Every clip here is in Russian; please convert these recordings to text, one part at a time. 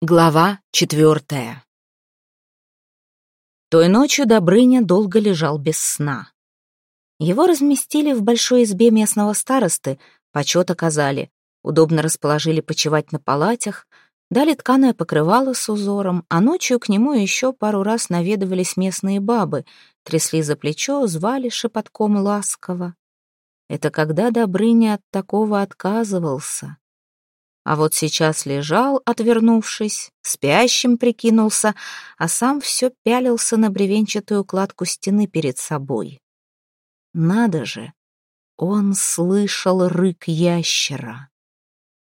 Глава четвертая Той ночью Добрыня долго лежал без сна. Его разместили в большой избе местного старосты, почет оказали, удобно расположили почевать на палатях, дали тканое покрывало с узором, а ночью к нему еще пару раз наведывались местные бабы, трясли за плечо, звали шепотком ласково. Это когда Добрыня от такого отказывался. А вот сейчас лежал, отвернувшись, спящим прикинулся, а сам все пялился на бревенчатую кладку стены перед собой. Надо же, он слышал рык ящера.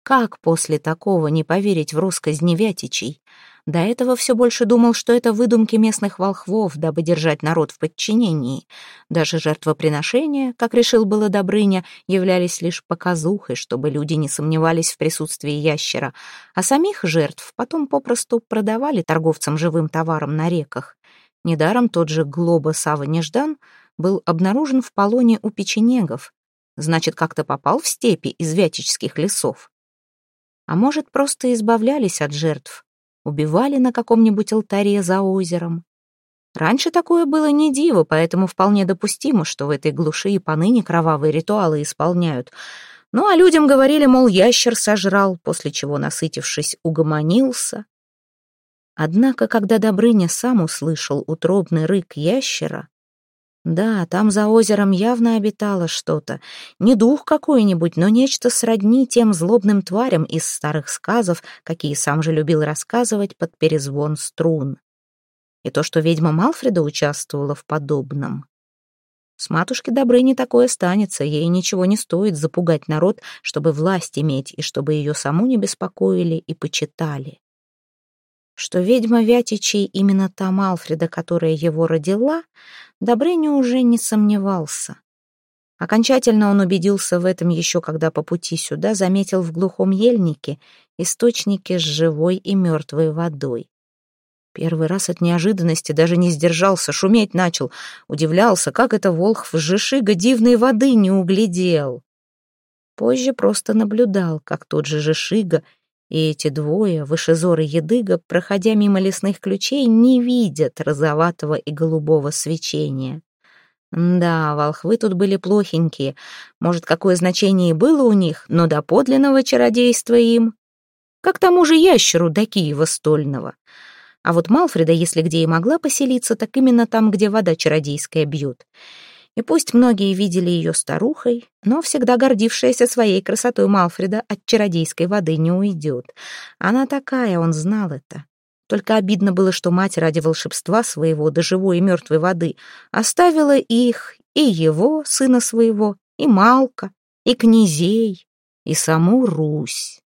Как после такого не поверить в русскость Невятичей? До этого все больше думал, что это выдумки местных волхвов, дабы держать народ в подчинении. Даже жертвоприношения, как решил было Добрыня, являлись лишь показухой, чтобы люди не сомневались в присутствии ящера, а самих жертв потом попросту продавали торговцам живым товаром на реках. Недаром тот же Глоба Сава Неждан был обнаружен в полоне у печенегов. Значит, как-то попал в степи из вятических лесов. А может, просто избавлялись от жертв, убивали на каком-нибудь алтаре за озером. Раньше такое было не диво, поэтому вполне допустимо, что в этой глуши и поныне кровавые ритуалы исполняют. Ну а людям говорили, мол, ящер сожрал, после чего, насытившись, угомонился. Однако, когда Добрыня сам услышал утробный рык ящера, да, там за озером явно обитало что-то. Не дух какой-нибудь, но нечто сродни тем злобным тварям из старых сказов, какие сам же любил рассказывать под перезвон струн. И то, что ведьма Малфреда участвовала в подобном. С матушки Добрыни такое станется, ей ничего не стоит запугать народ, чтобы власть иметь, и чтобы ее саму не беспокоили и почитали. Что ведьма Вятичей именно та Малфреда, которая его родила, Добрыня уже не сомневался. Окончательно он убедился в этом еще когда по пути сюда заметил в глухом ельнике источники с живой и мертвой водой. Первый раз от неожиданности даже не сдержался, шуметь начал, удивлялся, как это Волхв Жишига дивной воды не углядел. Позже просто наблюдал, как тот же Жишига и эти двое, Вышезор и Едыга, проходя мимо лесных ключей, не видят розоватого и голубого свечения. Да, волхвы тут были плохенькие. Может, какое значение и было у них, но до подлинного чародейства им. Как тому же ящеру до Киева стольного. А вот Малфреда, если где и могла поселиться, так именно там, где вода чародейская бьет. И пусть многие видели ее старухой, но всегда гордившаяся своей красотой Малфреда от чародейской воды не уйдет. Она такая, он знал это. Только обидно было, что мать ради волшебства своего до живой и мертвой воды оставила их, и его, сына своего, и Малка, и князей, и саму Русь.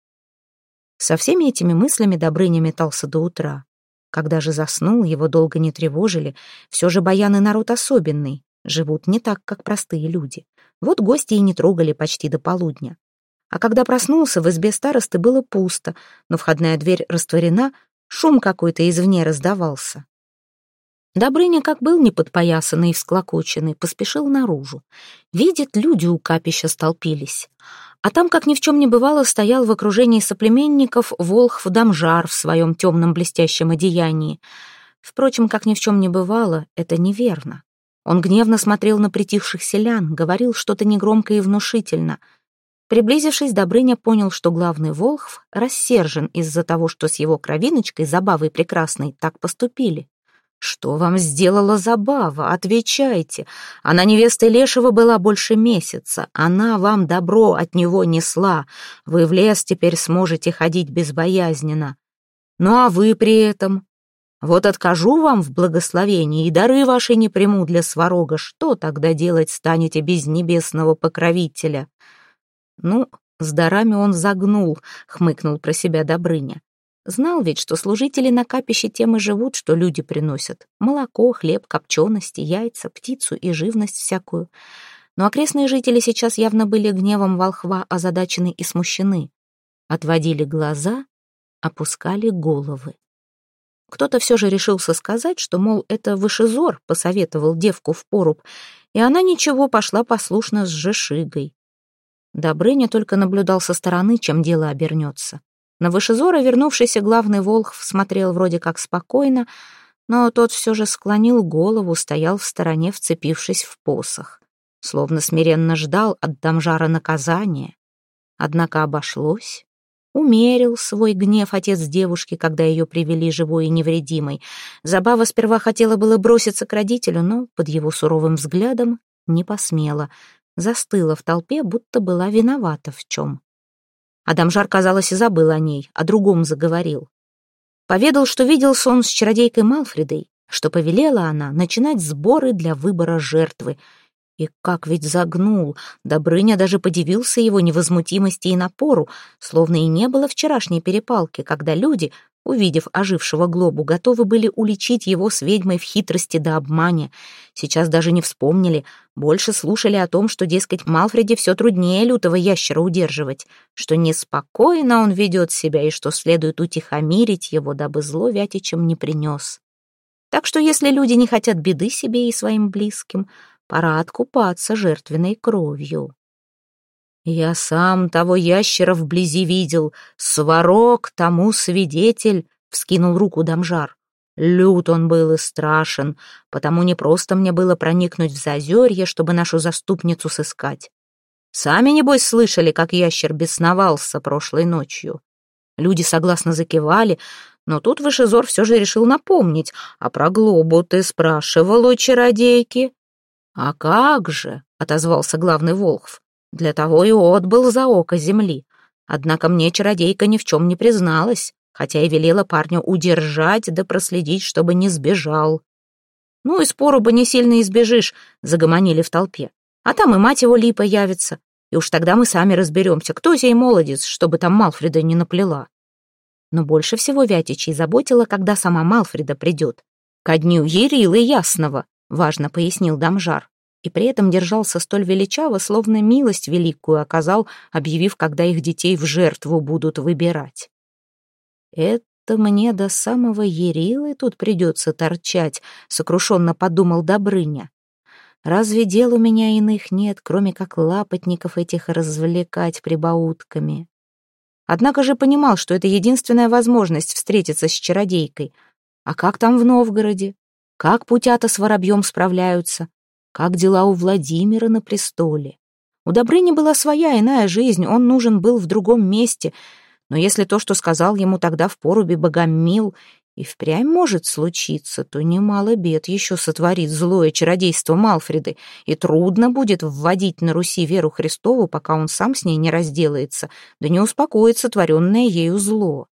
Со всеми этими мыслями Добрыня метался до утра. Когда же заснул, его долго не тревожили, все же баян и народ особенный живут не так, как простые люди. Вот гости и не трогали почти до полудня. А когда проснулся, в избе старосты было пусто, но входная дверь растворена, шум какой-то извне раздавался. Добрыня, как был неподпоясанный и всклокоченный, поспешил наружу. Видит, люди у капища столпились. А там, как ни в чем не бывало, стоял в окружении соплеменников волхв Дамжар в своем темном блестящем одеянии. Впрочем, как ни в чем не бывало, это неверно. Он гневно смотрел на притихших селян, говорил что-то негромко и внушительно. Приблизившись, Добрыня понял, что главный Волхв рассержен из-за того, что с его кровиночкой, Забавой Прекрасной, так поступили. «Что вам сделала Забава? Отвечайте. Она невестой Лешего была больше месяца. Она вам добро от него несла. Вы в лес теперь сможете ходить безбоязненно. Ну а вы при этом вот откажу вам в благословении, и дары ваши не приму для сварога. Что тогда делать станете без небесного покровителя?» «Ну, с дарами он загнул», — хмыкнул про себя Добрыня. Знал ведь, что служители на капище тем и живут, что люди приносят. Молоко, хлеб, копчености, яйца, птицу и живность всякую. Но окрестные жители сейчас явно были гневом волхва озадачены и смущены. Отводили глаза, опускали головы. Кто-то все же решился сказать, что, мол, это Вышезор посоветовал девку в поруб, и она ничего, пошла послушно с Жешигой. Добрыня только наблюдал со стороны, чем дело обернется. На Вышезора вернувшийся главный Волхв смотрел вроде как спокойно, но тот все же склонил голову, стоял в стороне, вцепившись в посох, словно смиренно ждал от Дамжара наказания. Однако обошлось. Умерил свой гнев отец девушки, когда ее привели живой и невредимой. Забава сперва хотела было броситься к родителю, но под его суровым взглядом не посмела. Застыла в толпе, будто была виновата в чем. Адамжар, казалось, и забыл о ней, о другом заговорил. Поведал, что видел сон с чародейкой Малфредой, что повелела она начинать сборы для выбора жертвы — и как ведь загнул! Добрыня даже подивился его невозмутимости и напору, словно и не было вчерашней перепалки, когда люди, увидев ожившего глобу, готовы были уличить его с ведьмой в хитрости да обмане. Сейчас даже не вспомнили, больше слушали о том, что, дескать, Малфреде все труднее лютого ящера удерживать, что неспокойно он ведет себя и что следует утихомирить его, дабы зло Вятичем не принес. Так что если люди не хотят беды себе и своим близким — Пора откупаться жертвенной кровью. Я сам того ящера вблизи видел, сварог тому свидетель, вскинул руку Дамжар. Лют он был и страшен, потому не просто мне было проникнуть в зазерье, чтобы нашу заступницу сыскать. Сами, небось, слышали, как ящер бесновался прошлой ночью. Люди согласно закивали, но тут Вышезор все же решил напомнить, а про глобу ты спрашивал у чародейки. «А как же!» — отозвался главный Волхв. «Для того и отбыл за око земли. Однако мне чародейка ни в чем не призналась, хотя и велела парню удержать да проследить, чтобы не сбежал». «Ну и спору бы не сильно избежишь», — загомонили в толпе. «А там и мать его липа явится, и уж тогда мы сами разберемся, кто сей молодец, чтобы там Малфреда не наплела». Но больше всего Вятичей заботило, когда сама Малфреда придет. Ко дню Ерилы Ясного, важно пояснил Дамжар, и при этом держался столь величаво, словно милость великую оказал, объявив, когда их детей в жертву будут выбирать. «Это мне до самого Ерилы тут придется торчать», — сокрушенно подумал Добрыня. «Разве дел у меня иных нет, кроме как лапотников этих развлекать прибаутками?» Однако же понимал, что это единственная возможность встретиться с чародейкой. А как там в Новгороде? Как путята с воробьем справляются? Как дела у Владимира на престоле? У Добрыни была своя иная жизнь, он нужен был в другом месте. Но если то, что сказал ему тогда в порубе Богомил, и впрямь может случиться, то немало бед еще сотворит злое чародейство Малфреды, и трудно будет вводить на Руси веру Христову, пока он сам с ней не разделается, да не успокоится творенное ею зло.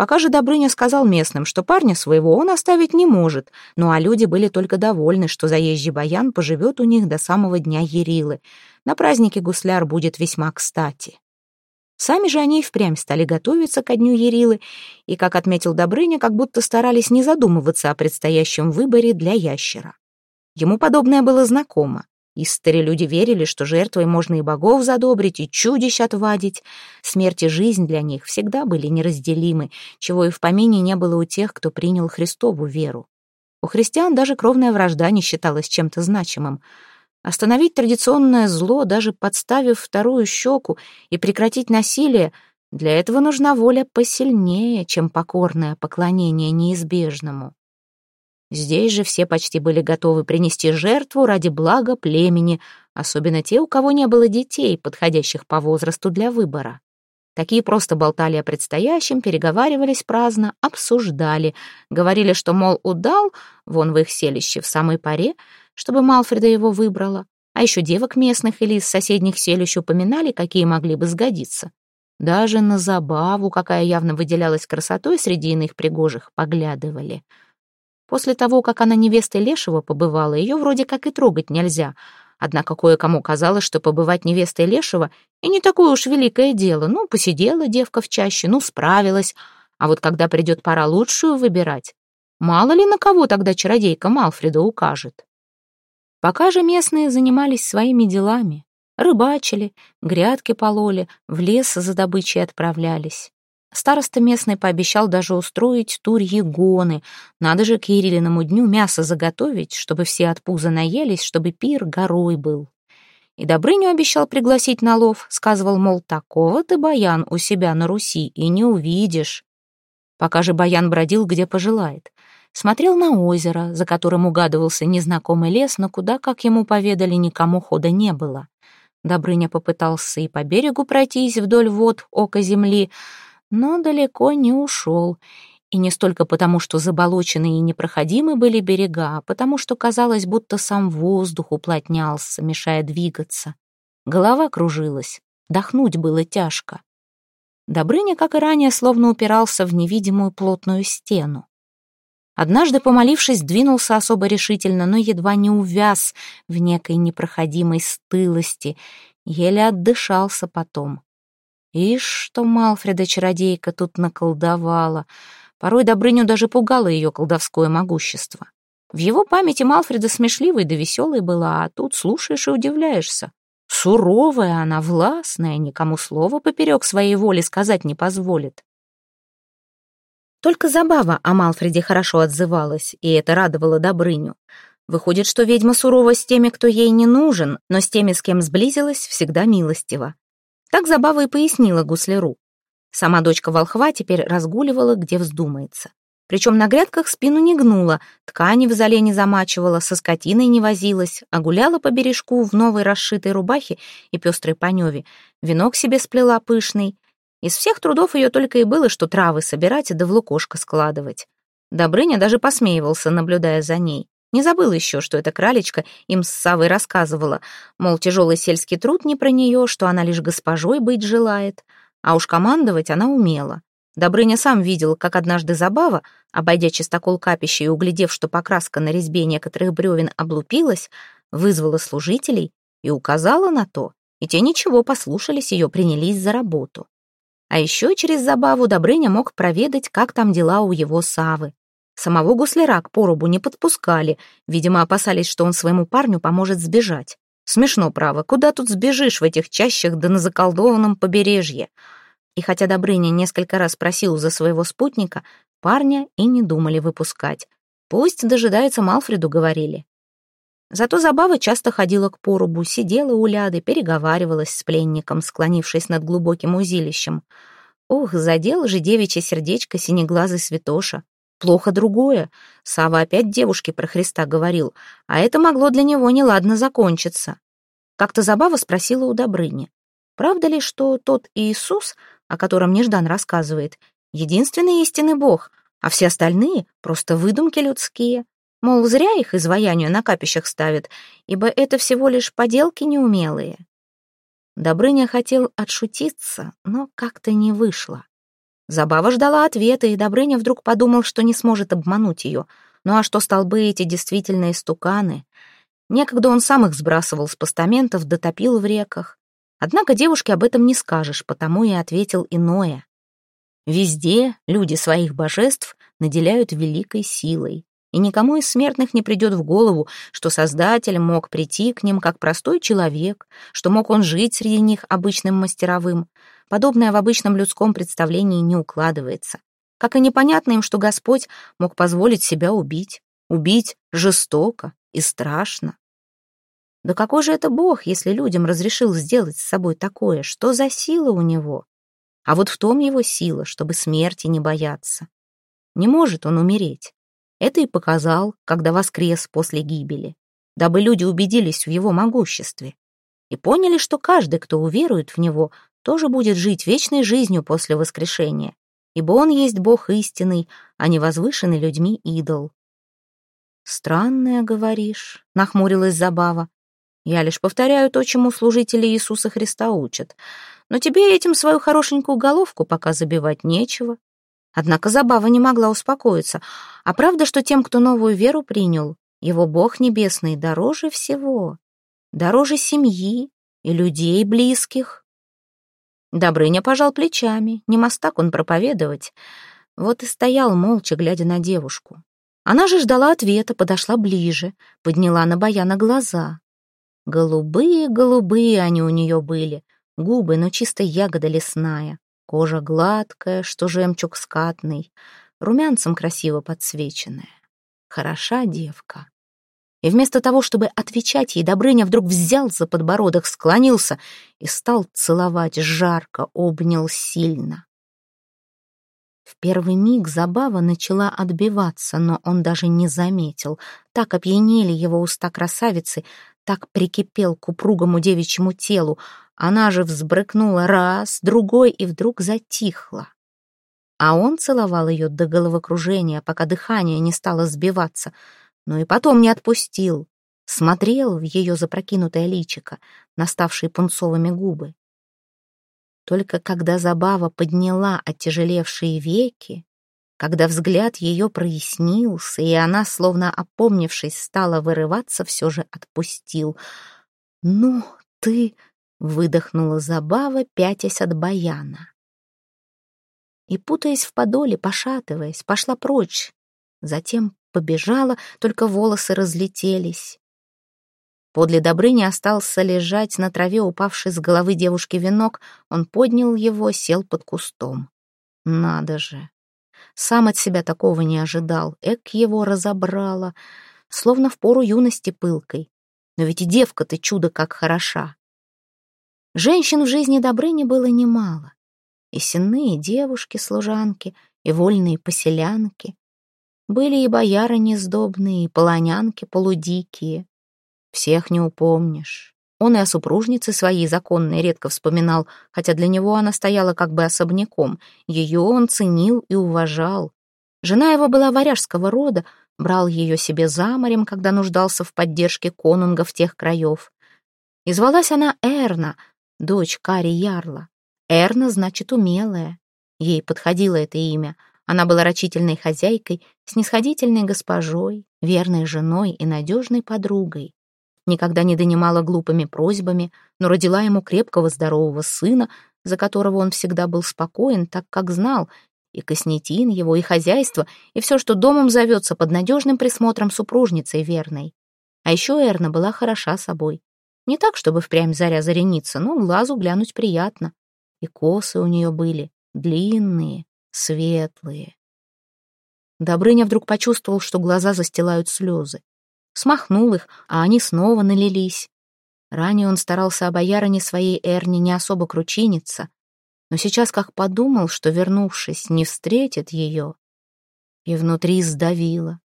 Пока же Добрыня сказал местным, что парня своего он оставить не может, ну а люди были только довольны, что заезжий баян поживет у них до самого дня Ерилы. На празднике гусляр будет весьма кстати. Сами же они и впрямь стали готовиться ко дню Ерилы, и, как отметил Добрыня, как будто старались не задумываться о предстоящем выборе для ящера. Ему подобное было знакомо. Истори люди верили, что жертвой можно и богов задобрить, и чудищ отвадить. Смерть и жизнь для них всегда были неразделимы, чего и в помине не было у тех, кто принял Христову веру. У христиан даже кровная вражда не считалась чем-то значимым. Остановить традиционное зло, даже подставив вторую щеку, и прекратить насилие — для этого нужна воля посильнее, чем покорное поклонение неизбежному. Здесь же все почти были готовы принести жертву ради блага племени, особенно те, у кого не было детей, подходящих по возрасту для выбора. Такие просто болтали о предстоящем, переговаривались праздно, обсуждали, говорили, что, мол, удал, вон в их селище в самой паре, чтобы Малфреда его выбрала, а еще девок местных или из соседних селищ упоминали, какие могли бы сгодиться. Даже на забаву, какая явно выделялась красотой среди иных пригожих, поглядывали — После того, как она невестой Лешего побывала, ее вроде как и трогать нельзя. Однако кое-кому казалось, что побывать невестой Лешего и не такое уж великое дело. Ну, посидела девка в чаще, ну, справилась. А вот когда придет пора лучшую выбирать, мало ли на кого тогда чародейка Малфреда укажет. Пока же местные занимались своими делами. Рыбачили, грядки пололи, в лес за добычей отправлялись. Староста местный пообещал даже устроить тур Егоны. Надо же к Ерилиному дню мясо заготовить, чтобы все от пуза наелись, чтобы пир горой был. И Добрыню обещал пригласить на лов, сказывал, мол, такого ты, Баян, у себя на Руси и не увидишь. Пока же Баян бродил, где пожелает. Смотрел на озеро, за которым угадывался незнакомый лес, но куда, как ему поведали, никому хода не было. Добрыня попытался и по берегу пройтись вдоль вод ока земли, но далеко не ушел. И не столько потому, что заболоченные и непроходимы были берега, а потому что казалось, будто сам воздух уплотнялся, мешая двигаться. Голова кружилась, дохнуть было тяжко. Добрыня, как и ранее, словно упирался в невидимую плотную стену. Однажды, помолившись, двинулся особо решительно, но едва не увяз в некой непроходимой стылости, еле отдышался потом. Ишь, что Малфреда-чародейка тут наколдовала. Порой Добрыню даже пугало ее колдовское могущество. В его памяти Малфреда смешливой да веселой была, а тут слушаешь и удивляешься. Суровая она, властная, никому слова поперек своей воли сказать не позволит. Только забава о Малфреде хорошо отзывалась, и это радовало Добрыню. Выходит, что ведьма сурова с теми, кто ей не нужен, но с теми, с кем сблизилась, всегда милостива. Так забава и пояснила гусляру. Сама дочка волхва теперь разгуливала, где вздумается. Причем на грядках спину не гнула, ткани в зале не замачивала, со скотиной не возилась, а гуляла по бережку в новой расшитой рубахе и пестрой паневе, венок себе сплела пышный. Из всех трудов ее только и было, что травы собирать да в лукошко складывать. Добрыня даже посмеивался, наблюдая за ней. Не забыл еще, что эта кралечка им с Савой рассказывала, мол, тяжелый сельский труд не про нее, что она лишь госпожой быть желает, а уж командовать она умела. Добрыня сам видел, как однажды Забава, обойдя чистокол капища и углядев, что покраска на резьбе некоторых бревен облупилась, вызвала служителей и указала на то, и те ничего послушались ее, принялись за работу. А еще через Забаву Добрыня мог проведать, как там дела у его Савы. Самого гусляра к поробу не подпускали, видимо, опасались, что он своему парню поможет сбежать. Смешно, право, куда тут сбежишь в этих чащах да на заколдованном побережье? И хотя Добрыня несколько раз просил за своего спутника, парня и не думали выпускать. Пусть дожидается Малфреду, говорили. Зато Забава часто ходила к порубу, сидела у ляды, переговаривалась с пленником, склонившись над глубоким узилищем. Ох, задел же девичье сердечко синеглазый святоша. Плохо другое. Сава опять девушке про Христа говорил, а это могло для него неладно закончиться. Как-то Забава спросила у Добрыни, правда ли, что тот Иисус о котором Неждан рассказывает, единственный истинный бог, а все остальные — просто выдумки людские. Мол, зря их изваянию на капищах ставят, ибо это всего лишь поделки неумелые. Добрыня хотел отшутиться, но как-то не вышло. Забава ждала ответа, и Добрыня вдруг подумал, что не сможет обмануть ее. Ну а что столбы эти действительно истуканы? Некогда он сам их сбрасывал с постаментов, дотопил в реках. Однако девушке об этом не скажешь, потому и ответил иное. Везде люди своих божеств наделяют великой силой, и никому из смертных не придет в голову, что Создатель мог прийти к ним как простой человек, что мог он жить среди них обычным мастеровым. Подобное в обычном людском представлении не укладывается. Как и непонятно им, что Господь мог позволить себя убить. Убить жестоко и страшно. Да какой же это бог, если людям разрешил сделать с собой такое? Что за сила у него? А вот в том его сила, чтобы смерти не бояться. Не может он умереть. Это и показал, когда воскрес после гибели, дабы люди убедились в его могуществе и поняли, что каждый, кто уверует в него, тоже будет жить вечной жизнью после воскрешения, ибо он есть Бог истинный, а не возвышенный людьми идол. «Странное, говоришь», — нахмурилась Забава. Я лишь повторяю то, чему служители Иисуса Христа учат. Но тебе этим свою хорошенькую головку пока забивать нечего. Однако Забава не могла успокоиться. А правда, что тем, кто новую веру принял, его Бог Небесный дороже всего, дороже семьи и людей близких? Добрыня пожал плечами, не мостак он проповедовать. Вот и стоял молча, глядя на девушку. Она же ждала ответа, подошла ближе, подняла на Баяна глаза. Голубые-голубые они у нее были, губы, но чисто ягода лесная, кожа гладкая, что жемчуг скатный, румянцем красиво подсвеченная. Хороша девка. И вместо того, чтобы отвечать ей, Добрыня вдруг взял за подбородок, склонился и стал целовать жарко, обнял сильно. В первый миг забава начала отбиваться, но он даже не заметил. Так опьянели его уста красавицы, так прикипел к упругому девичьему телу. Она же взбрыкнула раз, другой и вдруг затихла. А он целовал ее до головокружения, пока дыхание не стало сбиваться — но и потом не отпустил. Смотрел в ее запрокинутое личико, наставшие пунцовыми губы. Только когда забава подняла оттяжелевшие веки, когда взгляд ее прояснился, и она, словно опомнившись, стала вырываться, все же отпустил. «Ну, ты...» — выдохнула забава, пятясь от баяна. И, путаясь в подоле, пошатываясь, пошла прочь, затем побежала, только волосы разлетелись. Подле Добрыни остался лежать на траве упавший с головы девушки венок. Он поднял его, сел под кустом. Надо же. Сам от себя такого не ожидал. Эк его разобрала, словно в пору юности пылкой. Но ведь и девка-то чудо как хороша. Женщин в жизни Добрыни было немало. И сенные девушки-служанки, и вольные поселянки. Были и бояры нездобные, и полонянки полудикие. Всех не упомнишь. Он и о супружнице своей законной редко вспоминал, хотя для него она стояла как бы особняком. Ее он ценил и уважал. Жена его была варяжского рода, брал ее себе за морем, когда нуждался в поддержке конунгов тех краев. И звалась она Эрна, дочь Кари Ярла. Эрна значит умелая. Ей подходило это имя — она была рачительной хозяйкой, снисходительной госпожой, верной женой и надежной подругой. Никогда не донимала глупыми просьбами, но родила ему крепкого здорового сына, за которого он всегда был спокоен, так как знал, и Коснетин его, и хозяйство, и все, что домом зовется под надежным присмотром супружницей верной. А еще Эрна была хороша собой. Не так, чтобы впрямь заря зарениться, но глазу глянуть приятно. И косы у нее были длинные, светлые. Добрыня вдруг почувствовал, что глаза застилают слезы. Смахнул их, а они снова налились. Ранее он старался о боярине своей Эрне не особо кручиниться, но сейчас как подумал, что, вернувшись, не встретит ее, и внутри сдавило.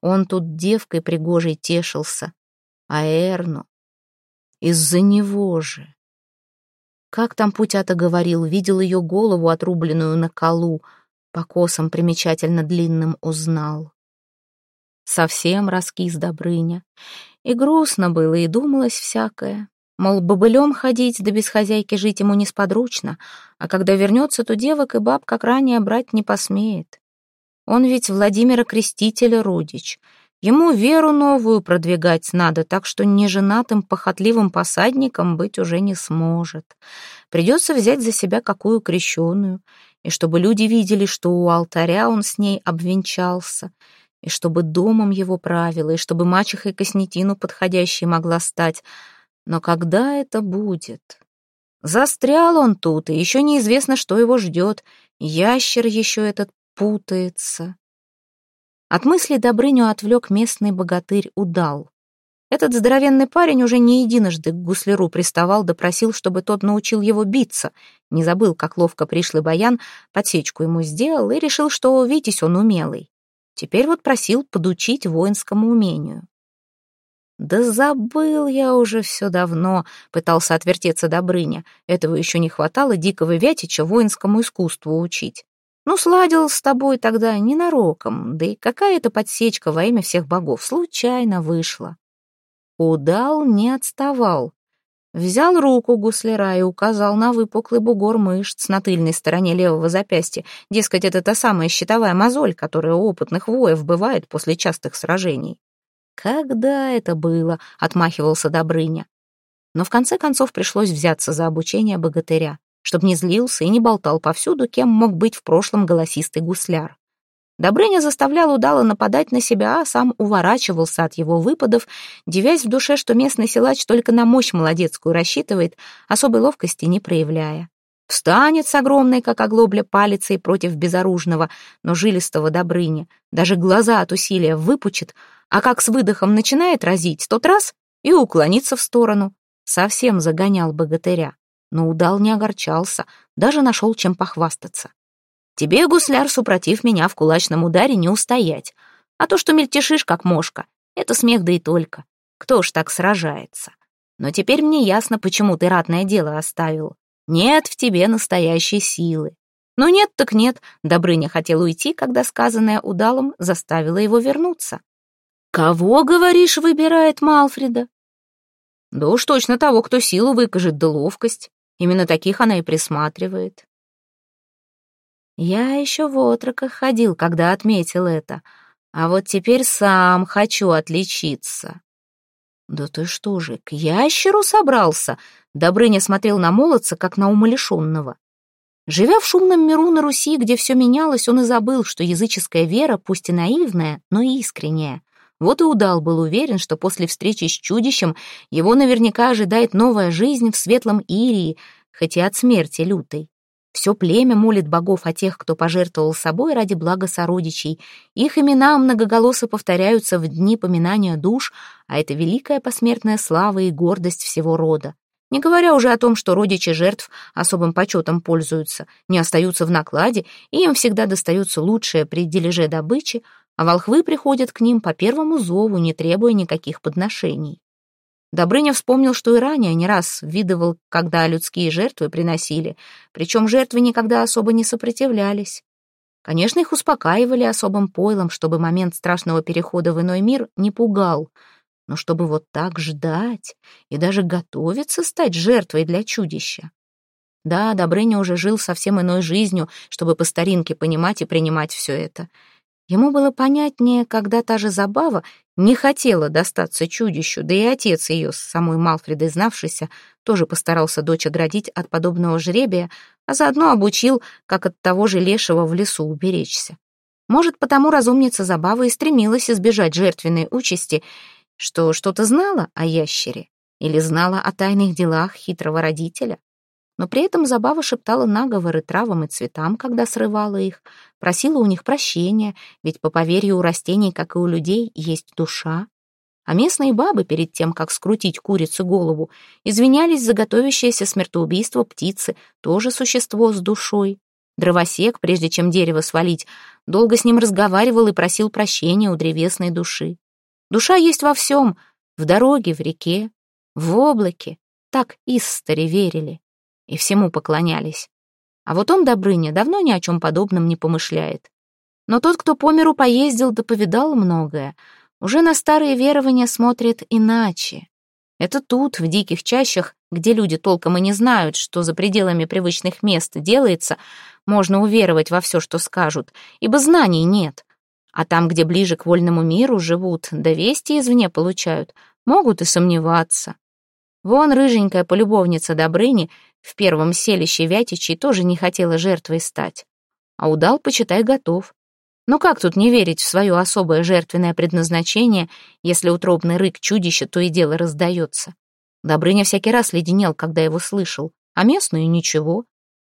Он тут девкой пригожей тешился, а Эрну из-за него же. Как там Путята говорил, видел ее голову, отрубленную на колу, по косам примечательно длинным узнал. Совсем раскис Добрыня. И грустно было, и думалось всякое. Мол, бобылем ходить, да без хозяйки жить ему несподручно, а когда вернется, то девок и баб, как ранее, брать не посмеет. Он ведь Владимира Крестителя родич — Ему веру новую продвигать надо, так что неженатым похотливым посадником быть уже не сможет. Придется взять за себя какую крещеную, и чтобы люди видели, что у алтаря он с ней обвенчался, и чтобы домом его правила, и чтобы мачехой Коснетину подходящей могла стать. Но когда это будет? Застрял он тут, и еще неизвестно, что его ждет. Ящер еще этот путается. От мысли Добрыню отвлек местный богатырь Удал. Этот здоровенный парень уже не единожды к гусляру приставал, допросил, чтобы тот научил его биться. Не забыл, как ловко пришлый баян, подсечку ему сделал и решил, что Витязь он умелый. Теперь вот просил подучить воинскому умению. «Да забыл я уже все давно», — пытался отвертеться Добрыня. Этого еще не хватало дикого Вятича воинскому искусству учить. Ну, сладил с тобой тогда ненароком, да и какая-то подсечка во имя всех богов случайно вышла. Удал не отставал. Взял руку гусляра и указал на выпуклый бугор мышц на тыльной стороне левого запястья. Дескать, это та самая щитовая мозоль, которая у опытных воев бывает после частых сражений. «Когда это было?» — отмахивался Добрыня. Но в конце концов пришлось взяться за обучение богатыря чтобы не злился и не болтал повсюду, кем мог быть в прошлом голосистый гусляр. Добрыня заставлял удало нападать на себя, а сам уворачивался от его выпадов, девясь в душе, что местный силач только на мощь молодецкую рассчитывает, особой ловкости не проявляя. Встанет с огромной, как оглобля, палицей против безоружного, но жилистого Добрыни. Даже глаза от усилия выпучит, а как с выдохом начинает разить, тот раз и уклонится в сторону. Совсем загонял богатыря. Но удал не огорчался, даже нашел чем похвастаться. Тебе, гусляр, супротив меня в кулачном ударе не устоять. А то, что мельтешишь, как мошка, это смех да и только. Кто ж так сражается? Но теперь мне ясно, почему ты ратное дело оставил. Нет в тебе настоящей силы. Ну нет так нет, Добрыня хотел уйти, когда сказанное удалом заставило его вернуться. Кого, говоришь, выбирает Малфреда? Да уж точно того, кто силу выкажет да ловкость. Именно таких она и присматривает. Я еще в отроках ходил, когда отметил это, а вот теперь сам хочу отличиться. Да ты что же, к ящеру собрался? Добрыня смотрел на молодца, как на умалишенного. Живя в шумном миру на Руси, где все менялось, он и забыл, что языческая вера, пусть и наивная, но искренняя. Вот и Удал был уверен, что после встречи с чудищем его наверняка ожидает новая жизнь в светлом Ирии, хоть и от смерти лютой. Все племя молит богов о тех, кто пожертвовал собой ради блага сородичей. Их имена многоголосо повторяются в дни поминания душ, а это великая посмертная слава и гордость всего рода. Не говоря уже о том, что родичи жертв особым почетом пользуются, не остаются в накладе, и им всегда достается лучшее при дележе добычи, а волхвы приходят к ним по первому зову, не требуя никаких подношений. Добрыня вспомнил, что и ранее не раз видывал, когда людские жертвы приносили, причем жертвы никогда особо не сопротивлялись. Конечно, их успокаивали особым пойлом, чтобы момент страшного перехода в иной мир не пугал, но чтобы вот так ждать и даже готовиться стать жертвой для чудища. Да, Добрыня уже жил совсем иной жизнью, чтобы по старинке понимать и принимать все это — Ему было понятнее, когда та же Забава не хотела достаться чудищу, да и отец ее, с самой Малфредой знавшийся, тоже постарался дочь оградить от подобного жребия, а заодно обучил, как от того же лешего в лесу уберечься. Может, потому разумница Забава и стремилась избежать жертвенной участи, что что-то знала о ящере или знала о тайных делах хитрого родителя но при этом Забава шептала наговоры травам и цветам, когда срывала их, просила у них прощения, ведь по поверью у растений, как и у людей, есть душа. А местные бабы, перед тем, как скрутить курице голову, извинялись за готовящееся смертоубийство птицы, тоже существо с душой. Дровосек, прежде чем дерево свалить, долго с ним разговаривал и просил прощения у древесной души. Душа есть во всем, в дороге, в реке, в облаке. Так истори верили и всему поклонялись. А вот он, Добрыня, давно ни о чем подобном не помышляет. Но тот, кто по миру поездил да повидал многое, уже на старые верования смотрит иначе. Это тут, в диких чащах, где люди толком и не знают, что за пределами привычных мест делается, можно уверовать во все, что скажут, ибо знаний нет. А там, где ближе к вольному миру живут, да вести извне получают, могут и сомневаться. Вон рыженькая полюбовница Добрыни в первом селище Вятичей тоже не хотела жертвой стать. А удал, почитай, готов. Но как тут не верить в свое особое жертвенное предназначение, если утробный рык чудища то и дело раздается? Добрыня всякий раз леденел, когда его слышал, а местные ничего.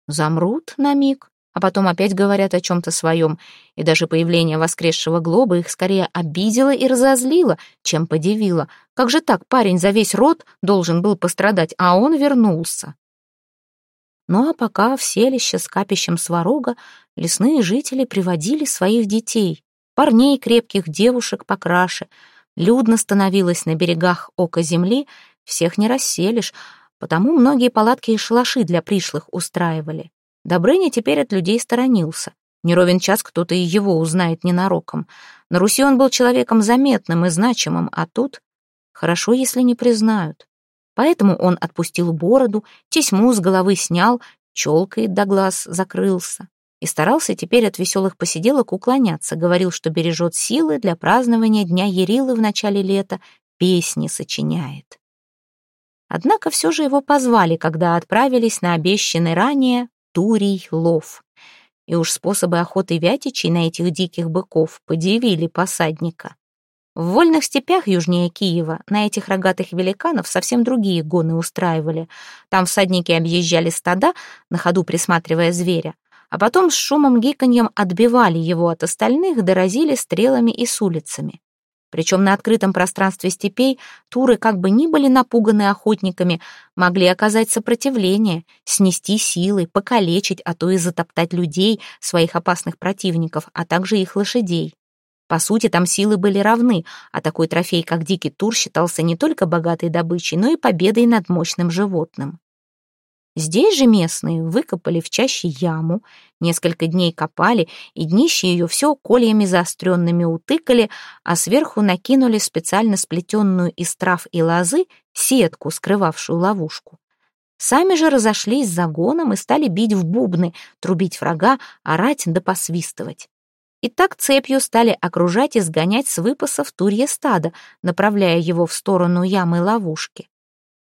Замрут на миг, а потом опять говорят о чем-то своем, и даже появление воскресшего глоба их скорее обидело и разозлило, чем подивило. Как же так парень за весь род должен был пострадать, а он вернулся? Ну а пока в селище с капищем сварога лесные жители приводили своих детей, парней, крепких девушек покраше. Людно становилось на берегах ока земли, всех не расселишь, потому многие палатки и шалаши для пришлых устраивали. Добрыня теперь от людей сторонился. Неровен час кто-то и его узнает ненароком. На Руси он был человеком заметным и значимым, а тут хорошо, если не признают. Поэтому он отпустил бороду, тесьму с головы снял, челкой до глаз закрылся и старался теперь от веселых посиделок уклоняться, говорил, что бережет силы для празднования Дня Ярилы в начале лета, песни сочиняет. Однако все же его позвали, когда отправились на обещанный ранее Турий лов. И уж способы охоты вятичей на этих диких быков подивили посадника. В вольных степях южнее Киева на этих рогатых великанов совсем другие гоны устраивали. Там всадники объезжали стада, на ходу присматривая зверя, а потом с шумом гиканьем отбивали его от остальных, дорозили стрелами и с улицами. Причем на открытом пространстве степей туры, как бы ни были напуганы охотниками, могли оказать сопротивление, снести силой, покалечить, а то и затоптать людей, своих опасных противников, а также их лошадей. По сути, там силы были равны, а такой трофей, как дикий тур, считался не только богатой добычей, но и победой над мощным животным. Здесь же местные выкопали в чаще яму, несколько дней копали, и днище ее все кольями заостренными утыкали, а сверху накинули специально сплетенную из трав и лозы сетку, скрывавшую ловушку. Сами же разошлись с загоном и стали бить в бубны, трубить врага, орать да посвистывать. И так цепью стали окружать и сгонять с выпасов турье стадо, направляя его в сторону ямы ловушки.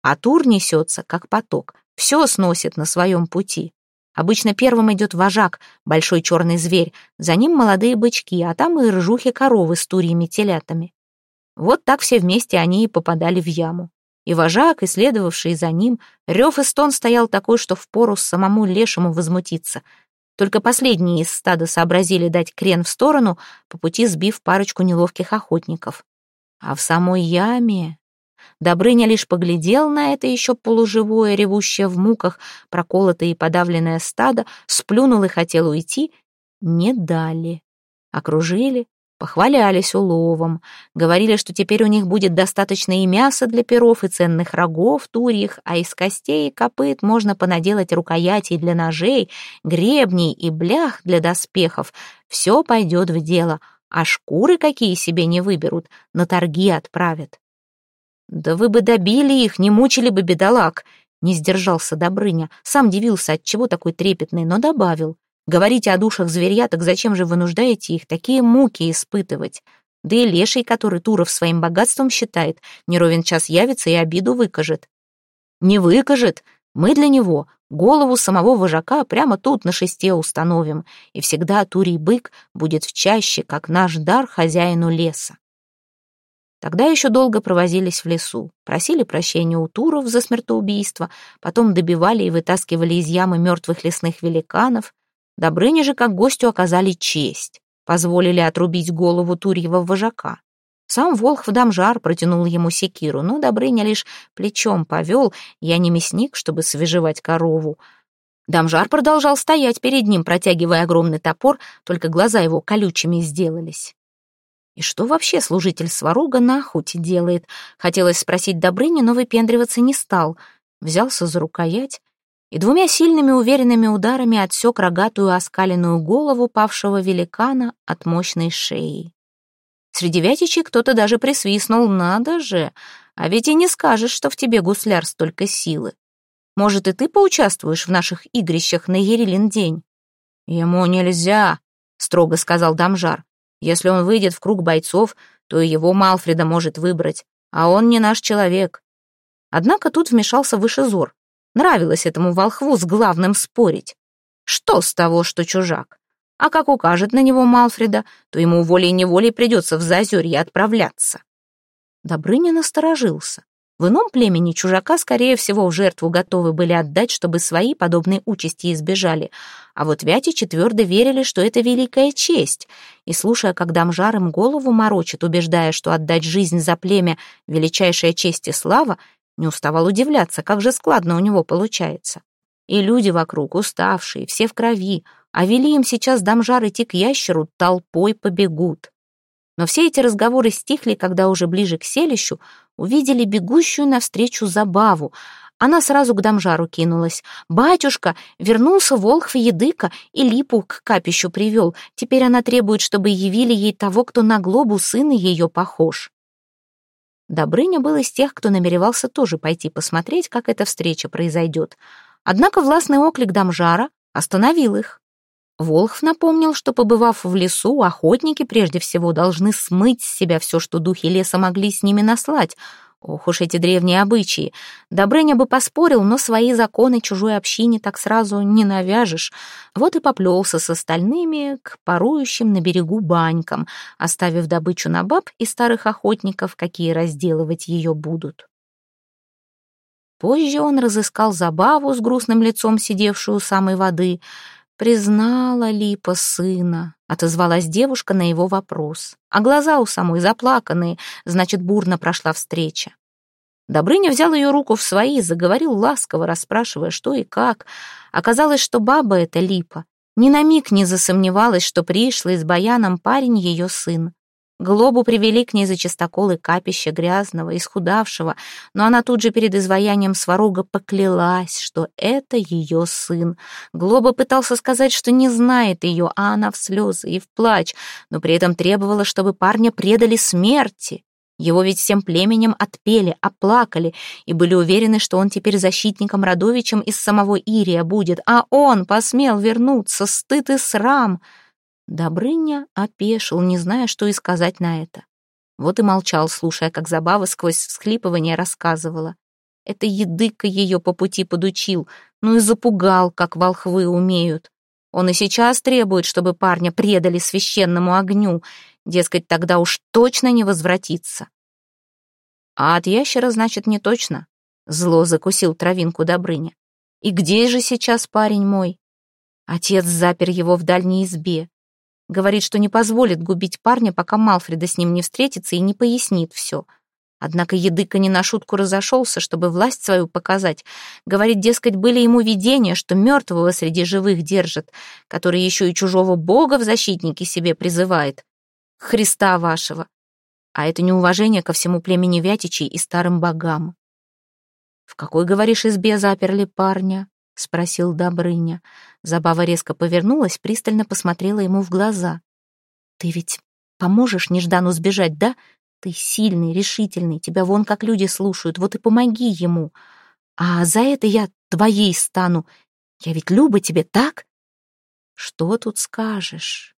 А тур несется, как поток, все сносит на своем пути. Обычно первым идет вожак, большой черный зверь, за ним молодые бычки, а там и ржухи коровы с турьями телятами. Вот так все вместе они и попадали в яму. И вожак, и следовавший за ним, рев и стон стоял такой, что впору самому лешему возмутиться. Только последние из стада сообразили дать крен в сторону, по пути сбив парочку неловких охотников. А в самой яме Добрыня лишь поглядел на это еще полуживое, ревущее в муках, проколотое и подавленное стадо, сплюнул и хотел уйти. Не дали. Окружили, похвалялись уловом, говорили, что теперь у них будет достаточно и мяса для перов, и ценных рогов турьих, а из костей и копыт можно понаделать рукоятей для ножей, гребней и блях для доспехов. Все пойдет в дело, а шкуры какие себе не выберут, на торги отправят. «Да вы бы добили их, не мучили бы бедолаг!» Не сдержался Добрыня. Сам дивился, от чего такой трепетный, но добавил. «Говорите о душах зверья, так зачем же вынуждаете их такие муки испытывать? Да и леший, который Туров своим богатством считает, неровен час явится и обиду выкажет». «Не выкажет! Мы для него голову самого вожака прямо тут на шесте установим, и всегда Турий бык будет в чаще, как наш дар хозяину леса». Тогда еще долго провозились в лесу, просили прощения у туров за смертоубийство, потом добивали и вытаскивали из ямы мертвых лесных великанов. Добрыне же, как гостю, оказали честь, позволили отрубить голову турьего вожака. Сам Волхв Дамжар протянул ему секиру, но Добрыня лишь плечом повел, я не мясник, чтобы свежевать корову. Дамжар продолжал стоять перед ним, протягивая огромный топор, только глаза его колючими сделались. И что вообще служитель Сварога на охоте делает? Хотелось спросить Добрыни, но выпендриваться не стал. Взялся за рукоять и двумя сильными уверенными ударами отсек рогатую оскаленную голову павшего великана от мощной шеи. Среди вятичей кто-то даже присвистнул, надо же, а ведь и не скажешь, что в тебе гусляр столько силы. Может, и ты поучаствуешь в наших игрищах на Ерилин день? Ему нельзя, строго сказал Дамжар. Если он выйдет в круг бойцов, то и его Малфреда может выбрать, а он не наш человек. Однако тут вмешался Вышезор. Нравилось этому волхву с главным спорить. Что с того, что чужак? А как укажет на него Малфреда, то ему волей-неволей придется в Зазерье отправляться. Добрыня насторожился. В ином племени чужака, скорее всего, в жертву готовы были отдать, чтобы свои подобные участи избежали. А вот вятичи твердо верили, что это великая честь. И, слушая, как Дамжар голову морочит, убеждая, что отдать жизнь за племя — величайшая честь и слава, не уставал удивляться, как же складно у него получается. И люди вокруг, уставшие, все в крови, а вели им сейчас Дамжар идти к ящеру, толпой побегут. Но все эти разговоры стихли, когда уже ближе к селищу увидели бегущую навстречу забаву. Она сразу к Дамжару кинулась. «Батюшка, вернулся Волхв Едыка и Липу к капищу привел. Теперь она требует, чтобы явили ей того, кто на глобу сына ее похож». Добрыня был из тех, кто намеревался тоже пойти посмотреть, как эта встреча произойдет. Однако властный оклик Дамжара остановил их. Волхв напомнил, что, побывав в лесу, охотники прежде всего должны смыть с себя все, что духи леса могли с ними наслать. Ох уж эти древние обычаи. Добрыня бы поспорил, но свои законы чужой общине так сразу не навяжешь. Вот и поплелся с остальными к парующим на берегу банькам, оставив добычу на баб и старых охотников, какие разделывать ее будут. Позже он разыскал забаву с грустным лицом, сидевшую у самой воды. «Признала Липа сына», — отозвалась девушка на его вопрос. А глаза у самой заплаканные, значит, бурно прошла встреча. Добрыня взял ее руку в свои, заговорил ласково, расспрашивая, что и как. Оказалось, что баба эта Липа ни на миг не засомневалась, что пришлый с баяном парень ее сын. Глобу привели к ней за чистокол и капище грязного, исхудавшего, но она тут же перед изваянием сварога поклялась, что это ее сын. Глоба пытался сказать, что не знает ее, а она в слезы и в плач, но при этом требовала, чтобы парня предали смерти. Его ведь всем племенем отпели, оплакали и были уверены, что он теперь защитником Радовичем из самого Ирия будет, а он посмел вернуться, стыд и срам — Добрыня опешил, не зная, что и сказать на это. Вот и молчал, слушая, как Забава сквозь всхлипывание рассказывала. Это едыка ее по пути подучил, ну и запугал, как волхвы умеют. Он и сейчас требует, чтобы парня предали священному огню, дескать, тогда уж точно не возвратится. А от ящера, значит, не точно. Зло закусил травинку Добрыня. И где же сейчас парень мой? Отец запер его в дальней избе. Говорит, что не позволит губить парня, пока Малфреда с ним не встретится и не пояснит все. Однако Едыка не на шутку разошелся, чтобы власть свою показать. Говорит, дескать, были ему видения, что мертвого среди живых держит, который еще и чужого бога в защитнике себе призывает. Христа вашего. А это неуважение ко всему племени Вятичей и старым богам. В какой, говоришь, избе заперли парня? — спросил Добрыня. Забава резко повернулась, пристально посмотрела ему в глаза. «Ты ведь поможешь Неждану сбежать, да? Ты сильный, решительный, тебя вон как люди слушают, вот и помоги ему. А за это я твоей стану. Я ведь Люба тебе, так?» «Что тут скажешь?»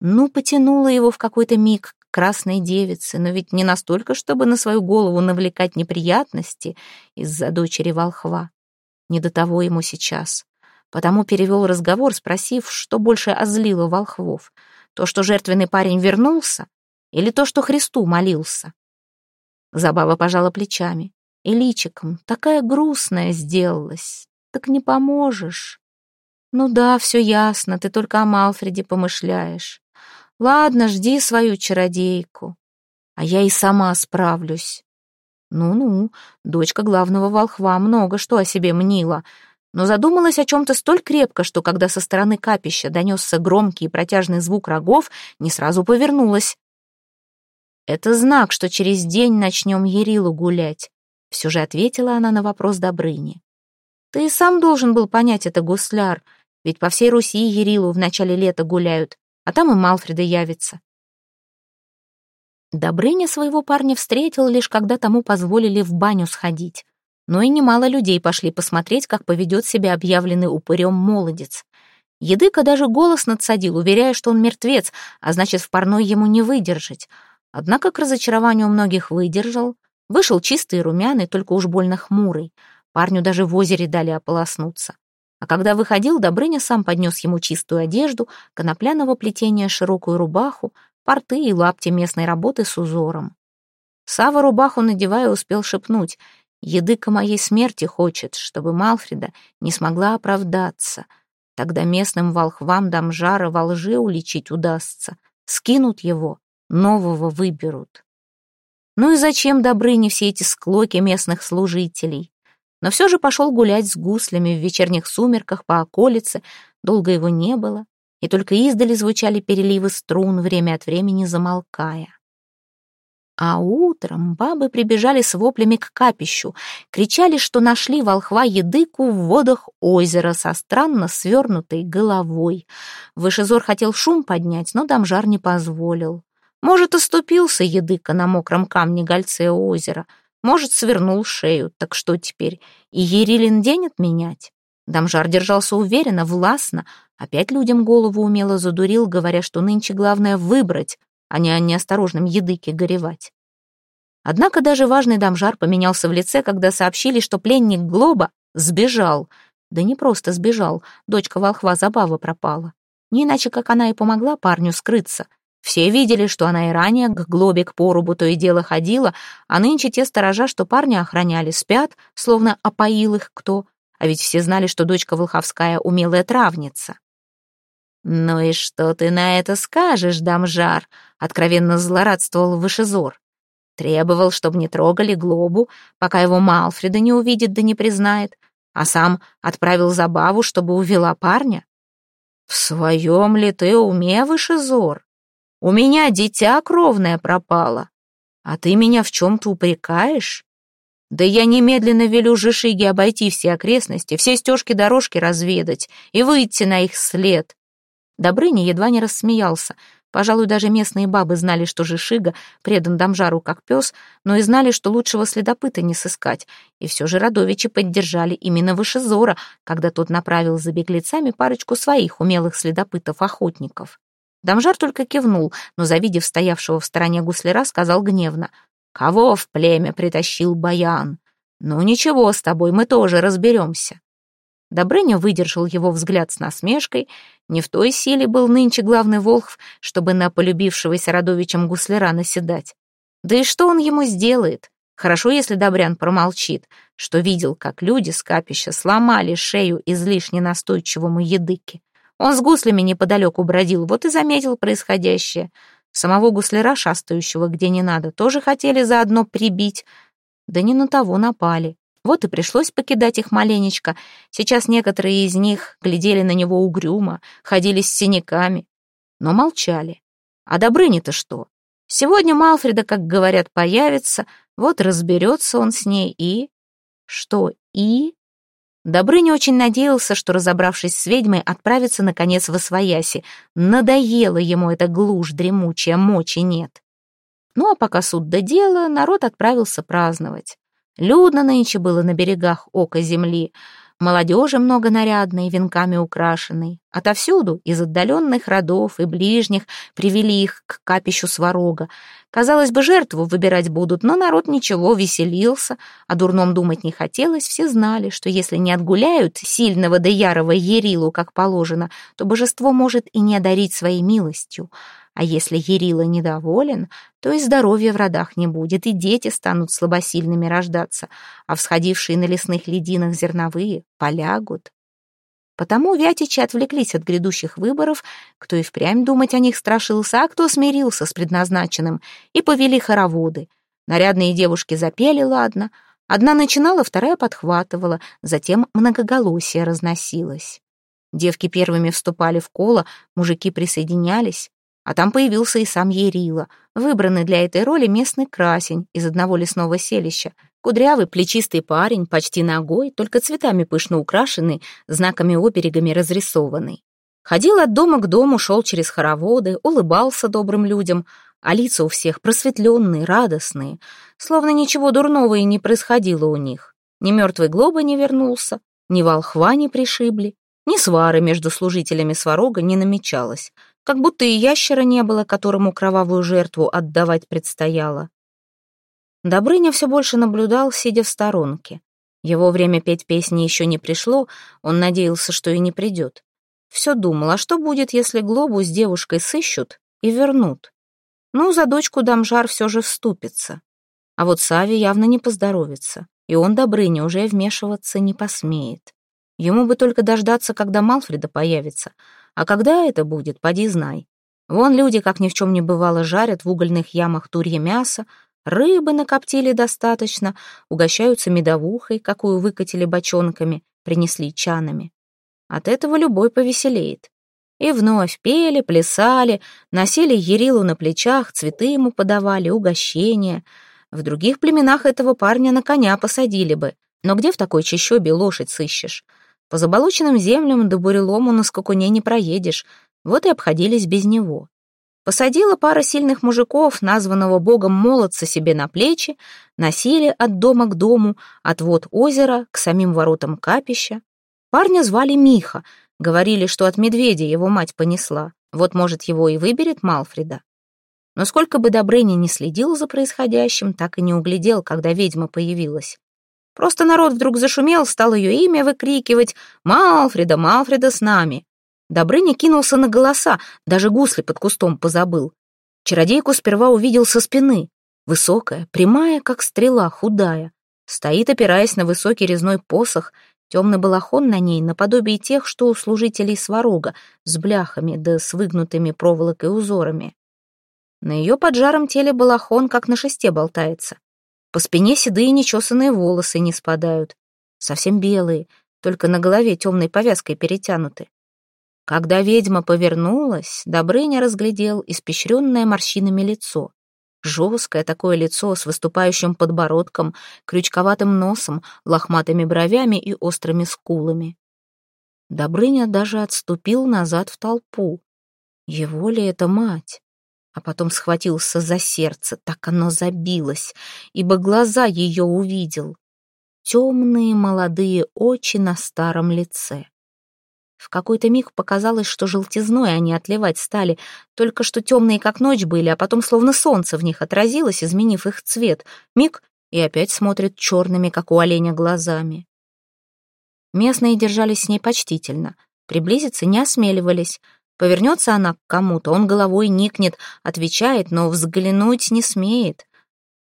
Ну, потянула его в какой-то миг красной девице, но ведь не настолько, чтобы на свою голову навлекать неприятности из-за дочери волхва. Не до того ему сейчас. Потому перевел разговор, спросив, что больше озлило волхвов. То, что жертвенный парень вернулся, или то, что Христу молился. Забава пожала плечами. И личиком такая грустная сделалась. Так не поможешь. Ну да, все ясно, ты только о Малфреде помышляешь. Ладно, жди свою чародейку. А я и сама справлюсь. Ну-ну, дочка главного волхва много что о себе мнила, но задумалась о чем-то столь крепко, что когда со стороны капища донесся громкий и протяжный звук рогов, не сразу повернулась. «Это знак, что через день начнем Ерилу гулять», — все же ответила она на вопрос Добрыни. «Ты и сам должен был понять это, гусляр, ведь по всей Руси Ерилу в начале лета гуляют, а там и Малфреда явится. Добрыня своего парня встретил лишь когда тому позволили в баню сходить. Но и немало людей пошли посмотреть, как поведет себя объявленный упырем молодец. Едыка даже голос надсадил, уверяя, что он мертвец, а значит, в парной ему не выдержать. Однако к разочарованию многих выдержал. Вышел чистый и румяный, только уж больно хмурый. Парню даже в озере дали ополоснуться. А когда выходил, Добрыня сам поднес ему чистую одежду, конопляного плетения широкую рубаху, порты и лапти местной работы с узором. Сава рубаху надевая успел шепнуть «Едыка моей смерти хочет, чтобы Малфреда не смогла оправдаться. Тогда местным волхвам Дамжара во лжи уличить удастся. Скинут его, нового выберут». Ну и зачем Добрыне все эти склоки местных служителей? Но все же пошел гулять с гуслями в вечерних сумерках по околице, долго его не было и только издали звучали переливы струн, время от времени замолкая. А утром бабы прибежали с воплями к капищу, кричали, что нашли волхва едыку в водах озера со странно свернутой головой. Вышезор хотел шум поднять, но дамжар не позволил. Может, оступился едыка на мокром камне гольце озера, может, свернул шею, так что теперь, и Ерилин день отменять? Дамжар держался уверенно, властно, опять людям голову умело задурил, говоря, что нынче главное выбрать, а не о неосторожном едыке горевать. Однако даже важный дамжар поменялся в лице, когда сообщили, что пленник Глоба сбежал. Да не просто сбежал, дочка волхва забава пропала. Не иначе, как она и помогла парню скрыться. Все видели, что она и ранее к Глобе к порубу то и дело ходила, а нынче те сторожа, что парня охраняли, спят, словно опоил их кто. А ведь все знали, что дочка Волховская умелая травница. «Ну и что ты на это скажешь, дамжар?» — откровенно злорадствовал Вышезор. Требовал, чтобы не трогали Глобу, пока его Малфреда не увидит да не признает, а сам отправил забаву, чтобы увела парня. «В своем ли ты уме, Вышезор? У меня дитя кровное пропало, а ты меня в чем-то упрекаешь? Да я немедленно велю Жишиге обойти все окрестности, все стежки-дорожки разведать и выйти на их след. Добрыня едва не рассмеялся. Пожалуй, даже местные бабы знали, что Жишига предан Дамжару как пес, но и знали, что лучшего следопыта не сыскать. И все же Радовичи поддержали именно Вышезора, когда тот направил за беглецами парочку своих умелых следопытов-охотников. Дамжар только кивнул, но, завидев стоявшего в стороне гусляра, сказал гневно. «Кого в племя притащил Баян? Ну ничего с тобой, мы тоже разберемся». Добрыня выдержал его взгляд с насмешкой. Не в той силе был нынче главный Волхв, чтобы на полюбившегося родовичем гусляра наседать. Да и что он ему сделает? Хорошо, если Добрян промолчит, что видел, как люди с капища сломали шею излишне настойчивому едыке. Он с гуслями неподалеку бродил, вот и заметил происходящее. Самого гусляра, шастающего где не надо, тоже хотели заодно прибить. Да не на того напали. Вот и пришлось покидать их маленечко. Сейчас некоторые из них глядели на него угрюмо, ходили с синяками, но молчали. А Добрыня-то что? Сегодня Малфреда, как говорят, появится, вот разберется он с ней и... Что и? Добрыня очень надеялся, что, разобравшись с ведьмой, отправится, наконец, в Освояси. Надоела ему эта глушь дремучая, мочи нет. Ну, а пока суд до дела, народ отправился праздновать. Людно нынче было на берегах ока земли — молодежи много нарядной, венками украшенной. Отовсюду, из отдаленных родов и ближних, привели их к капищу сварога. Казалось бы, жертву выбирать будут, но народ ничего, веселился, о дурном думать не хотелось, все знали, что если не отгуляют сильного да ярого Ерилу, как положено, то божество может и не одарить своей милостью. А если Ерила недоволен, то и здоровья в родах не будет, и дети станут слабосильными рождаться, а всходившие на лесных лединах зерновые полягут. Потому вятичи отвлеклись от грядущих выборов, кто и впрямь думать о них страшился, а кто смирился с предназначенным, и повели хороводы. Нарядные девушки запели, ладно, одна начинала, вторая подхватывала, затем многоголосие разносилось. Девки первыми вступали в коло, мужики присоединялись. А там появился и сам Ерила, выбранный для этой роли местный красень из одного лесного селища. Кудрявый, плечистый парень, почти ногой, только цветами пышно украшенный, знаками-оберегами разрисованный. Ходил от дома к дому, шел через хороводы, улыбался добрым людям, а лица у всех просветленные, радостные, словно ничего дурного и не происходило у них. Ни мертвый Глоба не вернулся, ни волхва не пришибли, ни свары между служителями сварога не намечалось как будто и ящера не было, которому кровавую жертву отдавать предстояло. Добрыня все больше наблюдал, сидя в сторонке. Его время петь песни еще не пришло, он надеялся, что и не придет. Все думал, а что будет, если Глобу с девушкой сыщут и вернут? Ну, за дочку Дамжар все же вступится. А вот Саве явно не поздоровится, и он Добрыня уже вмешиваться не посмеет. Ему бы только дождаться, когда Малфреда появится, а когда это будет, поди знай. Вон люди, как ни в чем не бывало, жарят в угольных ямах турье мясо, рыбы накоптили достаточно, угощаются медовухой, какую выкатили бочонками, принесли чанами. От этого любой повеселеет. И вновь пели, плясали, носили Ерилу на плечах, цветы ему подавали, угощения. В других племенах этого парня на коня посадили бы. Но где в такой чащобе лошадь сыщешь? По заболоченным землям до бурелому на скакуне не проедешь, вот и обходились без него. Посадила пара сильных мужиков, названного богом молодца, себе на плечи, носили от дома к дому, от вод озера к самим воротам капища. Парня звали Миха, говорили, что от медведя его мать понесла. Вот, может, его и выберет Малфреда. Но сколько бы Добрыня не следил за происходящим, так и не углядел, когда ведьма появилась. Просто народ вдруг зашумел, стал ее имя выкрикивать «Малфреда, Малфреда с нами!». Добрыня кинулся на голоса, даже гусли под кустом позабыл. Чародейку сперва увидел со спины. Высокая, прямая, как стрела, худая. Стоит, опираясь на высокий резной посох, темный балахон на ней, наподобие тех, что у служителей сварога, с бляхами да с выгнутыми проволокой узорами. На ее поджаром теле балахон, как на шесте, болтается. По спине седые нечесанные волосы не спадают. Совсем белые, только на голове темной повязкой перетянуты. Когда ведьма повернулась, Добрыня разглядел испещренное морщинами лицо. Жесткое такое лицо с выступающим подбородком, крючковатым носом, лохматыми бровями и острыми скулами. Добрыня даже отступил назад в толпу. Его ли это мать? А потом схватился за сердце, так оно забилось, ибо глаза ее увидел. Темные молодые очи на старом лице. В какой-то миг показалось, что желтизной они отливать стали, только что темные, как ночь были, а потом словно солнце в них отразилось, изменив их цвет. Миг, и опять смотрит черными, как у оленя, глазами. Местные держались с ней почтительно, приблизиться не осмеливались — Повернется она к кому-то, он головой никнет, отвечает, но взглянуть не смеет.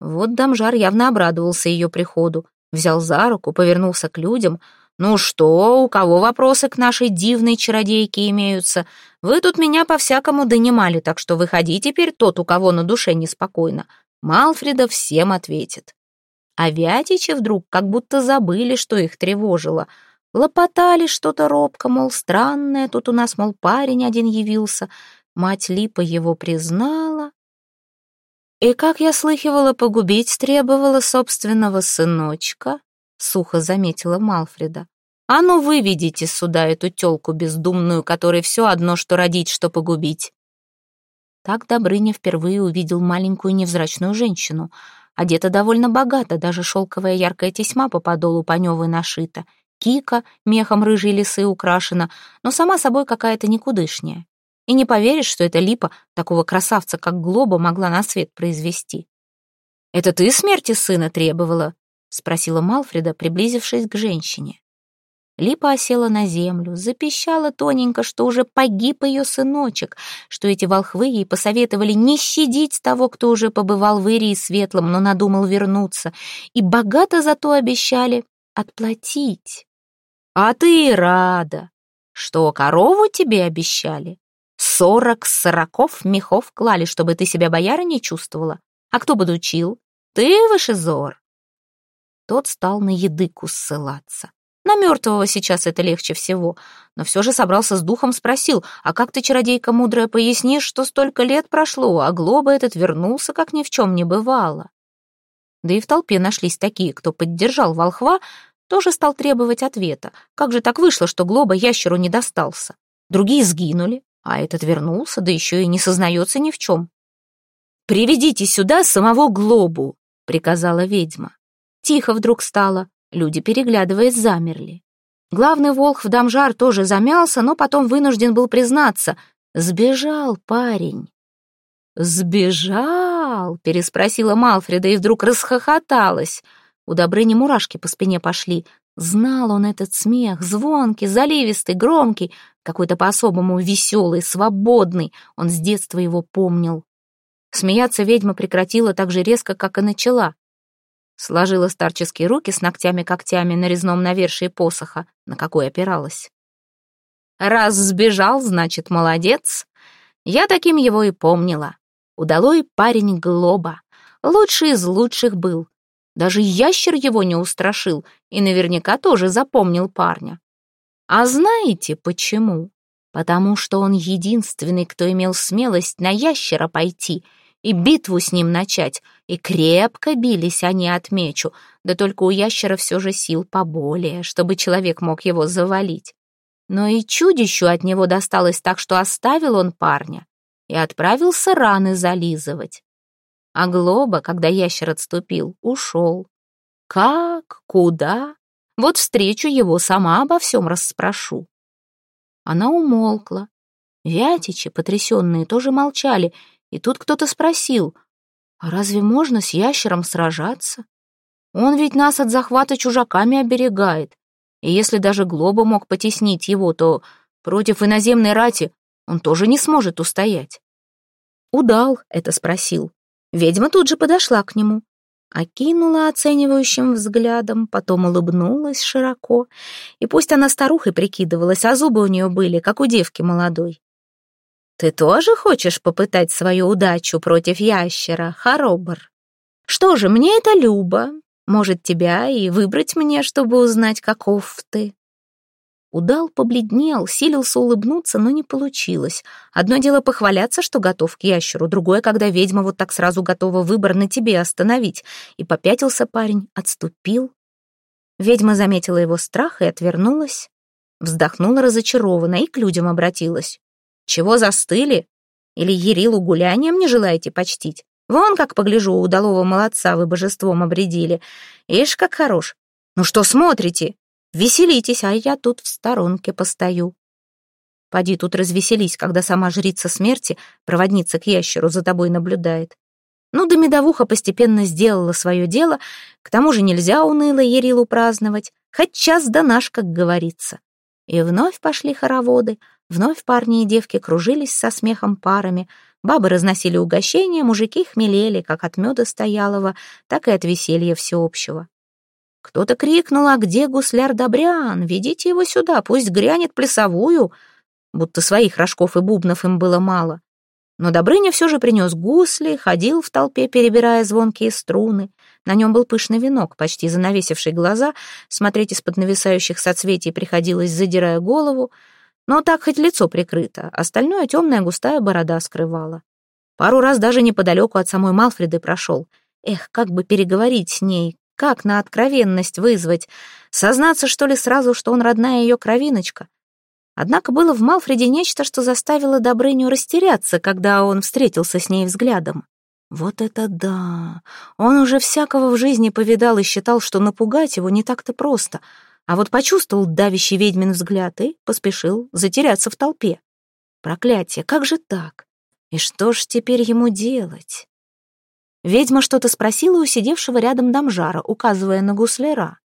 Вот Дамжар явно обрадовался ее приходу, взял за руку, повернулся к людям. «Ну что, у кого вопросы к нашей дивной чародейке имеются? Вы тут меня по-всякому донимали, так что выходи теперь тот, у кого на душе неспокойно. Малфреда всем ответит». А Вятичи вдруг как будто забыли, что их тревожило — Лопотали что-то робко, мол, странное, тут у нас, мол, парень один явился. Мать Липа его признала. И, как я слыхивала, погубить требовала собственного сыночка, сухо заметила Малфреда. А ну выведите сюда эту тёлку бездумную, которой все одно, что родить, что погубить. Так Добрыня впервые увидел маленькую невзрачную женщину. Одета довольно богато, даже шелковая яркая тесьма по подолу Панёвой нашита — Кика мехом рыжей лисы украшена, но сама собой какая-то никудышняя. И не поверишь, что эта липа такого красавца, как Глоба, могла на свет произвести. «Это ты смерти сына требовала?» — спросила Малфреда, приблизившись к женщине. Липа осела на землю, запищала тоненько, что уже погиб ее сыночек, что эти волхвы ей посоветовали не щадить того, кто уже побывал в Ирии Светлом, но надумал вернуться, и богато зато обещали отплатить. А ты рада, что корову тебе обещали. Сорок сороков мехов клали, чтобы ты себя бояра не чувствовала. А кто бы учил? Ты вышезор. Тот стал на едыку ссылаться. На мертвого сейчас это легче всего, но все же собрался с духом, спросил, а как ты, чародейка мудрая, пояснишь, что столько лет прошло, а Глоба этот вернулся, как ни в чем не бывало? Да и в толпе нашлись такие, кто поддержал волхва, тоже стал требовать ответа. Как же так вышло, что Глоба ящеру не достался? Другие сгинули, а этот вернулся, да еще и не сознается ни в чем. «Приведите сюда самого Глобу», — приказала ведьма. Тихо вдруг стало, люди, переглядываясь, замерли. Главный волх в Дамжар тоже замялся, но потом вынужден был признаться. Сбежал парень. «Сбежал?» — переспросила Малфреда и вдруг расхохоталась. У Добрыни мурашки по спине пошли. Знал он этот смех, звонкий, заливистый, громкий, какой-то по-особому веселый, свободный. Он с детства его помнил. Смеяться ведьма прекратила так же резко, как и начала. Сложила старческие руки с ногтями-когтями на резном навершии посоха, на какой опиралась. «Раз сбежал, значит, молодец. Я таким его и помнила. Удалой парень Глоба. Лучший из лучших был. Даже ящер его не устрашил и наверняка тоже запомнил парня. А знаете почему? Потому что он единственный, кто имел смелость на ящера пойти и битву с ним начать, и крепко бились они, отмечу, да только у ящера все же сил поболее, чтобы человек мог его завалить. Но и чудищу от него досталось так, что оставил он парня и отправился раны зализывать. А Глоба, когда ящер отступил, ушел. Как? Куда? Вот встречу его, сама обо всем расспрошу. Она умолкла. Вятичи, потрясенные, тоже молчали, И тут кто-то спросил, а разве можно с ящером сражаться? Он ведь нас от захвата чужаками оберегает. И если даже Глоба мог потеснить его, то против иноземной рати он тоже не сможет устоять. Удал это спросил. Ведьма тут же подошла к нему, окинула оценивающим взглядом, потом улыбнулась широко. И пусть она старухой прикидывалась, а зубы у нее были, как у девки молодой. «Ты тоже хочешь попытать свою удачу против ящера, Хоробр? Что же, мне это любо. Может, тебя и выбрать мне, чтобы узнать, каков ты?» Удал побледнел, силился улыбнуться, но не получилось. Одно дело похваляться, что готов к ящеру, другое, когда ведьма вот так сразу готова выбор на тебе остановить. И попятился парень, отступил. Ведьма заметила его страх и отвернулась. Вздохнула разочарованно и к людям обратилась. «Чего застыли? Или Ерилу гулянием не желаете почтить? Вон, как погляжу, удалого молодца вы божеством обредили. Ишь, как хорош. Ну что смотрите? Веселитесь, а я тут в сторонке постою. Поди тут развеселись, когда сама жрица смерти, проводница к ящеру, за тобой наблюдает. Ну да медовуха постепенно сделала свое дело, к тому же нельзя уныло Ерилу праздновать, хоть час да наш, как говорится. И вновь пошли хороводы, вновь парни и девки кружились со смехом парами, бабы разносили угощения, мужики хмелели, как от меда стоялого, так и от веселья всеобщего. Кто-то крикнул, а где гусляр Добрян? Ведите его сюда, пусть грянет плясовую. Будто своих рожков и бубнов им было мало. Но Добрыня все же принес гусли, ходил в толпе, перебирая звонкие струны. На нем был пышный венок, почти занавесивший глаза. Смотреть из-под нависающих соцветий приходилось, задирая голову. Но так хоть лицо прикрыто, остальное темная густая борода скрывала. Пару раз даже неподалеку от самой Малфреды прошел. Эх, как бы переговорить с ней, как на откровенность вызвать? Сознаться, что ли, сразу, что он родная ее кровиночка? Однако было в Малфреде нечто, что заставило Добрыню растеряться, когда он встретился с ней взглядом. Вот это да! Он уже всякого в жизни повидал и считал, что напугать его не так-то просто. А вот почувствовал давящий ведьмин взгляд и поспешил затеряться в толпе. Проклятие, как же так? И что ж теперь ему делать? Ведьма что-то спросила у сидевшего рядом домжара, указывая на гусляра.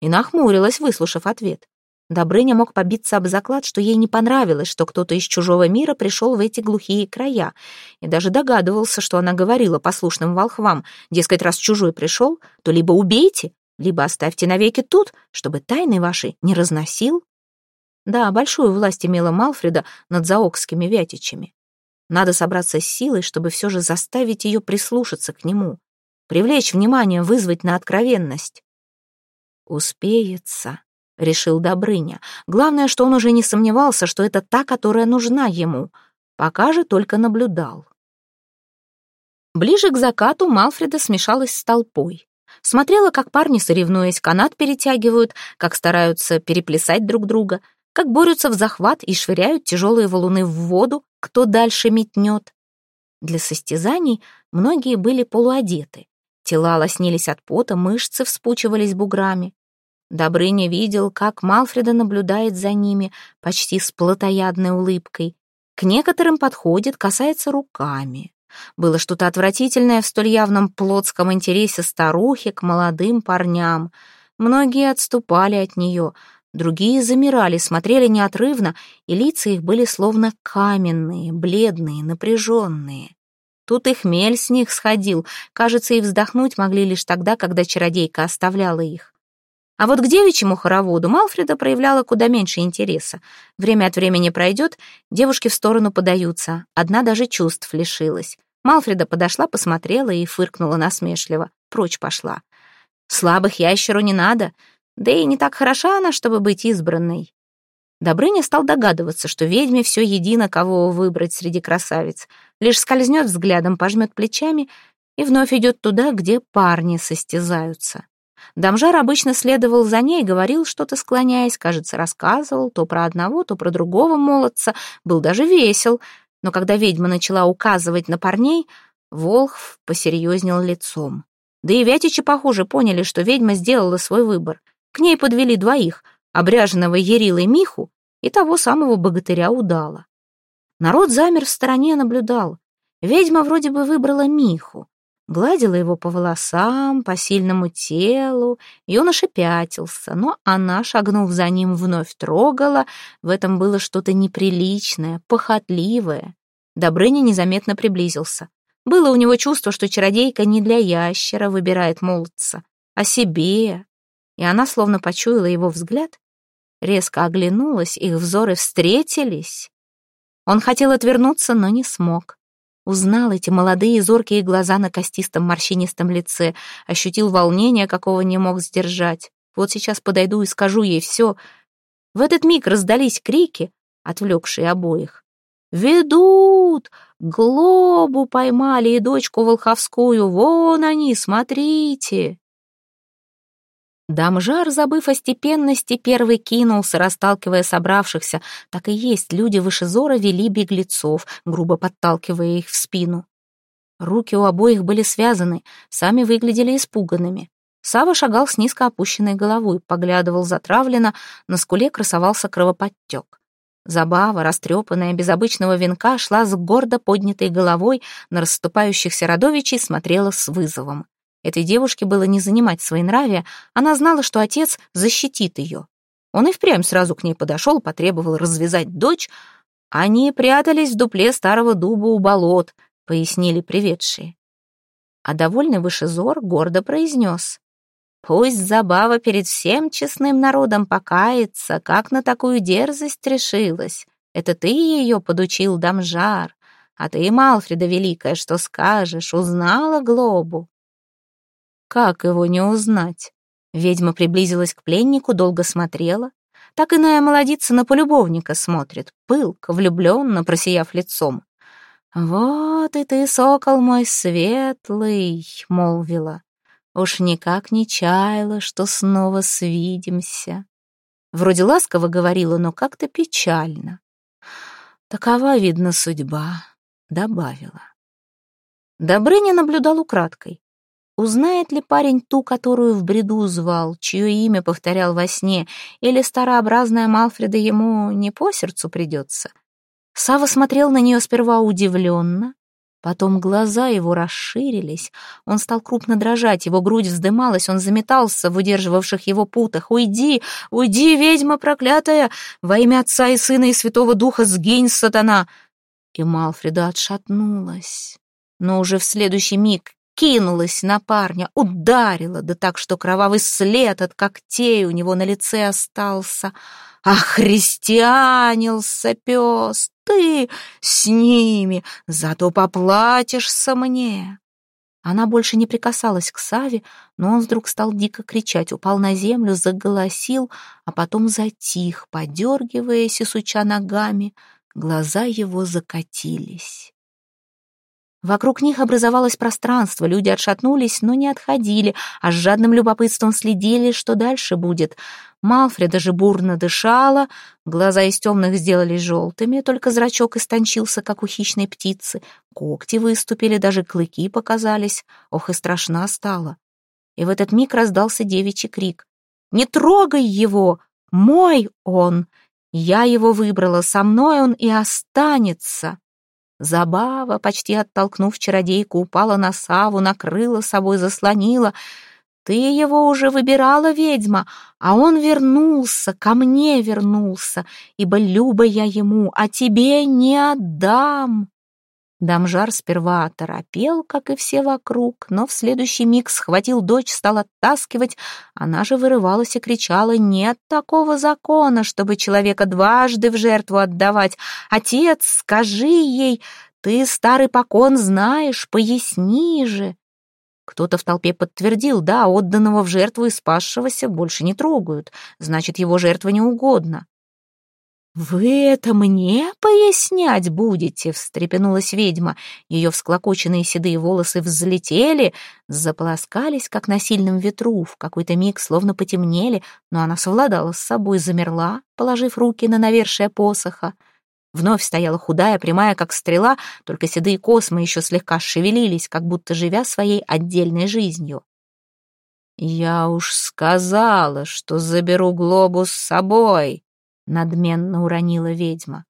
И нахмурилась, выслушав ответ. Добрыня мог побиться об заклад, что ей не понравилось, что кто-то из чужого мира пришел в эти глухие края, и даже догадывался, что она говорила послушным волхвам, дескать, раз чужой пришел, то либо убейте, либо оставьте навеки тут, чтобы тайны ваши не разносил. Да, большую власть имела Малфреда над заокскими вятичами. Надо собраться с силой, чтобы все же заставить ее прислушаться к нему, привлечь внимание, вызвать на откровенность. «Успеется», — решил Добрыня. Главное, что он уже не сомневался, что это та, которая нужна ему. Пока же только наблюдал. Ближе к закату Малфреда смешалась с толпой. Смотрела, как парни, соревнуясь, канат перетягивают, как стараются переплясать друг друга — как борются в захват и швыряют тяжелые валуны в воду, кто дальше метнет. Для состязаний многие были полуодеты. Тела лоснились от пота, мышцы вспучивались буграми. Добрыня видел, как Малфреда наблюдает за ними, почти с плотоядной улыбкой. К некоторым подходит, касается руками. Было что-то отвратительное в столь явном плотском интересе старухи к молодым парням. Многие отступали от нее — Другие замирали, смотрели неотрывно, и лица их были словно каменные, бледные, напряженные. Тут и хмель с них сходил, кажется, и вздохнуть могли лишь тогда, когда чародейка оставляла их. А вот к девичьему хороводу Малфреда проявляла куда меньше интереса. Время от времени пройдет, девушки в сторону подаются, одна даже чувств лишилась. Малфреда подошла, посмотрела и фыркнула насмешливо. Прочь пошла. «Слабых ящеру не надо. Да и не так хороша она, чтобы быть избранной. Добрыня стал догадываться, что ведьме все едино, кого выбрать среди красавиц. Лишь скользнет взглядом, пожмет плечами и вновь идет туда, где парни состязаются. Дамжар обычно следовал за ней, говорил что-то, склоняясь, кажется, рассказывал то про одного, то про другого молодца, был даже весел. Но когда ведьма начала указывать на парней, Волхв посерьезнел лицом. Да и вятичи, похоже, поняли, что ведьма сделала свой выбор. К ней подвели двоих, обряженного Ерилой Миху и того самого богатыря Удала. Народ замер в стороне, наблюдал. Ведьма вроде бы выбрала Миху, гладила его по волосам, по сильному телу. Юноша пятился, но она, шагнув за ним, вновь трогала. В этом было что-то неприличное, похотливое. Добрыня незаметно приблизился. Было у него чувство, что чародейка не для ящера выбирает молодца, а себе. И она словно почуяла его взгляд, резко оглянулась, их взоры встретились. Он хотел отвернуться, но не смог. Узнал эти молодые зоркие глаза на костистом морщинистом лице, ощутил волнение, какого не мог сдержать. Вот сейчас подойду и скажу ей все. В этот миг раздались крики, отвлекшие обоих. «Ведут! Глобу поймали и дочку Волховскую! Вон они, смотрите!» Дамжар, забыв о степенности, первый кинулся, расталкивая собравшихся. Так и есть, люди выше зора вели беглецов, грубо подталкивая их в спину. Руки у обоих были связаны, сами выглядели испуганными. Сава шагал с низко опущенной головой, поглядывал затравленно, на скуле красовался кровоподтек. Забава, растрепанная, без обычного венка, шла с гордо поднятой головой, на расступающихся родовичей смотрела с вызовом. Этой девушке было не занимать свои нравия, она знала, что отец защитит ее. Он и впрямь сразу к ней подошел, потребовал развязать дочь. Они прятались в дупле старого дуба у болот, пояснили приведшие. А довольный вышезор гордо произнес. Пусть забава перед всем честным народом покается, как на такую дерзость решилась. Это ты ее подучил, Дамжар. А ты, Малфреда Великая, что скажешь, узнала Глобу? Как его не узнать? Ведьма приблизилась к пленнику, долго смотрела. Так иная молодица на полюбовника смотрит, пылко, влюбленно, просияв лицом. «Вот и ты, сокол мой светлый», — молвила. «Уж никак не чаяла, что снова свидимся». Вроде ласково говорила, но как-то печально. «Такова, видно, судьба», — добавила. Добрыня наблюдал украдкой. Узнает ли парень ту, которую в бреду звал, чье имя повторял во сне, или старообразная Малфреда ему не по сердцу придется? Сава смотрел на нее сперва удивленно, потом глаза его расширились, он стал крупно дрожать, его грудь вздымалась, он заметался в удерживавших его путах. «Уйди, уйди, ведьма проклятая! Во имя Отца и Сына и Святого Духа сгинь, сатана!» И Малфреда отшатнулась. Но уже в следующий миг кинулась на парня, ударила, да так, что кровавый след от когтей у него на лице остался. А христианился пес, ты с ними, зато поплатишься мне. Она больше не прикасалась к Саве, но он вдруг стал дико кричать, упал на землю, заголосил, а потом затих, подергиваясь и суча ногами. Глаза его закатились. Вокруг них образовалось пространство, люди отшатнулись, но не отходили, а с жадным любопытством следили, что дальше будет. Малфреда же бурно дышала, глаза из темных сделались желтыми, только зрачок истончился, как у хищной птицы. Когти выступили, даже клыки показались. Ох, и страшна стала. И в этот миг раздался девичий крик. «Не трогай его! Мой он! Я его выбрала, со мной он и останется!» Забава, почти оттолкнув чародейку, упала на Саву, накрыла собой, заслонила. «Ты его уже выбирала, ведьма, а он вернулся, ко мне вернулся, ибо люба я ему, а тебе не отдам». Дамжар сперва оторопел, как и все вокруг, но в следующий миг схватил дочь, стал оттаскивать. Она же вырывалась и кричала, «Нет такого закона, чтобы человека дважды в жертву отдавать. Отец, скажи ей, ты старый покон знаешь, поясни же». Кто-то в толпе подтвердил, да, отданного в жертву и спасшегося больше не трогают, значит, его жертва не угодна. «Вы это мне пояснять будете?» — встрепенулась ведьма. Ее всклокоченные седые волосы взлетели, заполоскались, как на сильном ветру, в какой-то миг словно потемнели, но она совладала с собой, замерла, положив руки на навершие посоха. Вновь стояла худая, прямая, как стрела, только седые космы еще слегка шевелились, как будто живя своей отдельной жизнью. «Я уж сказала, что заберу глобус с собой», надменно уронила ведьма.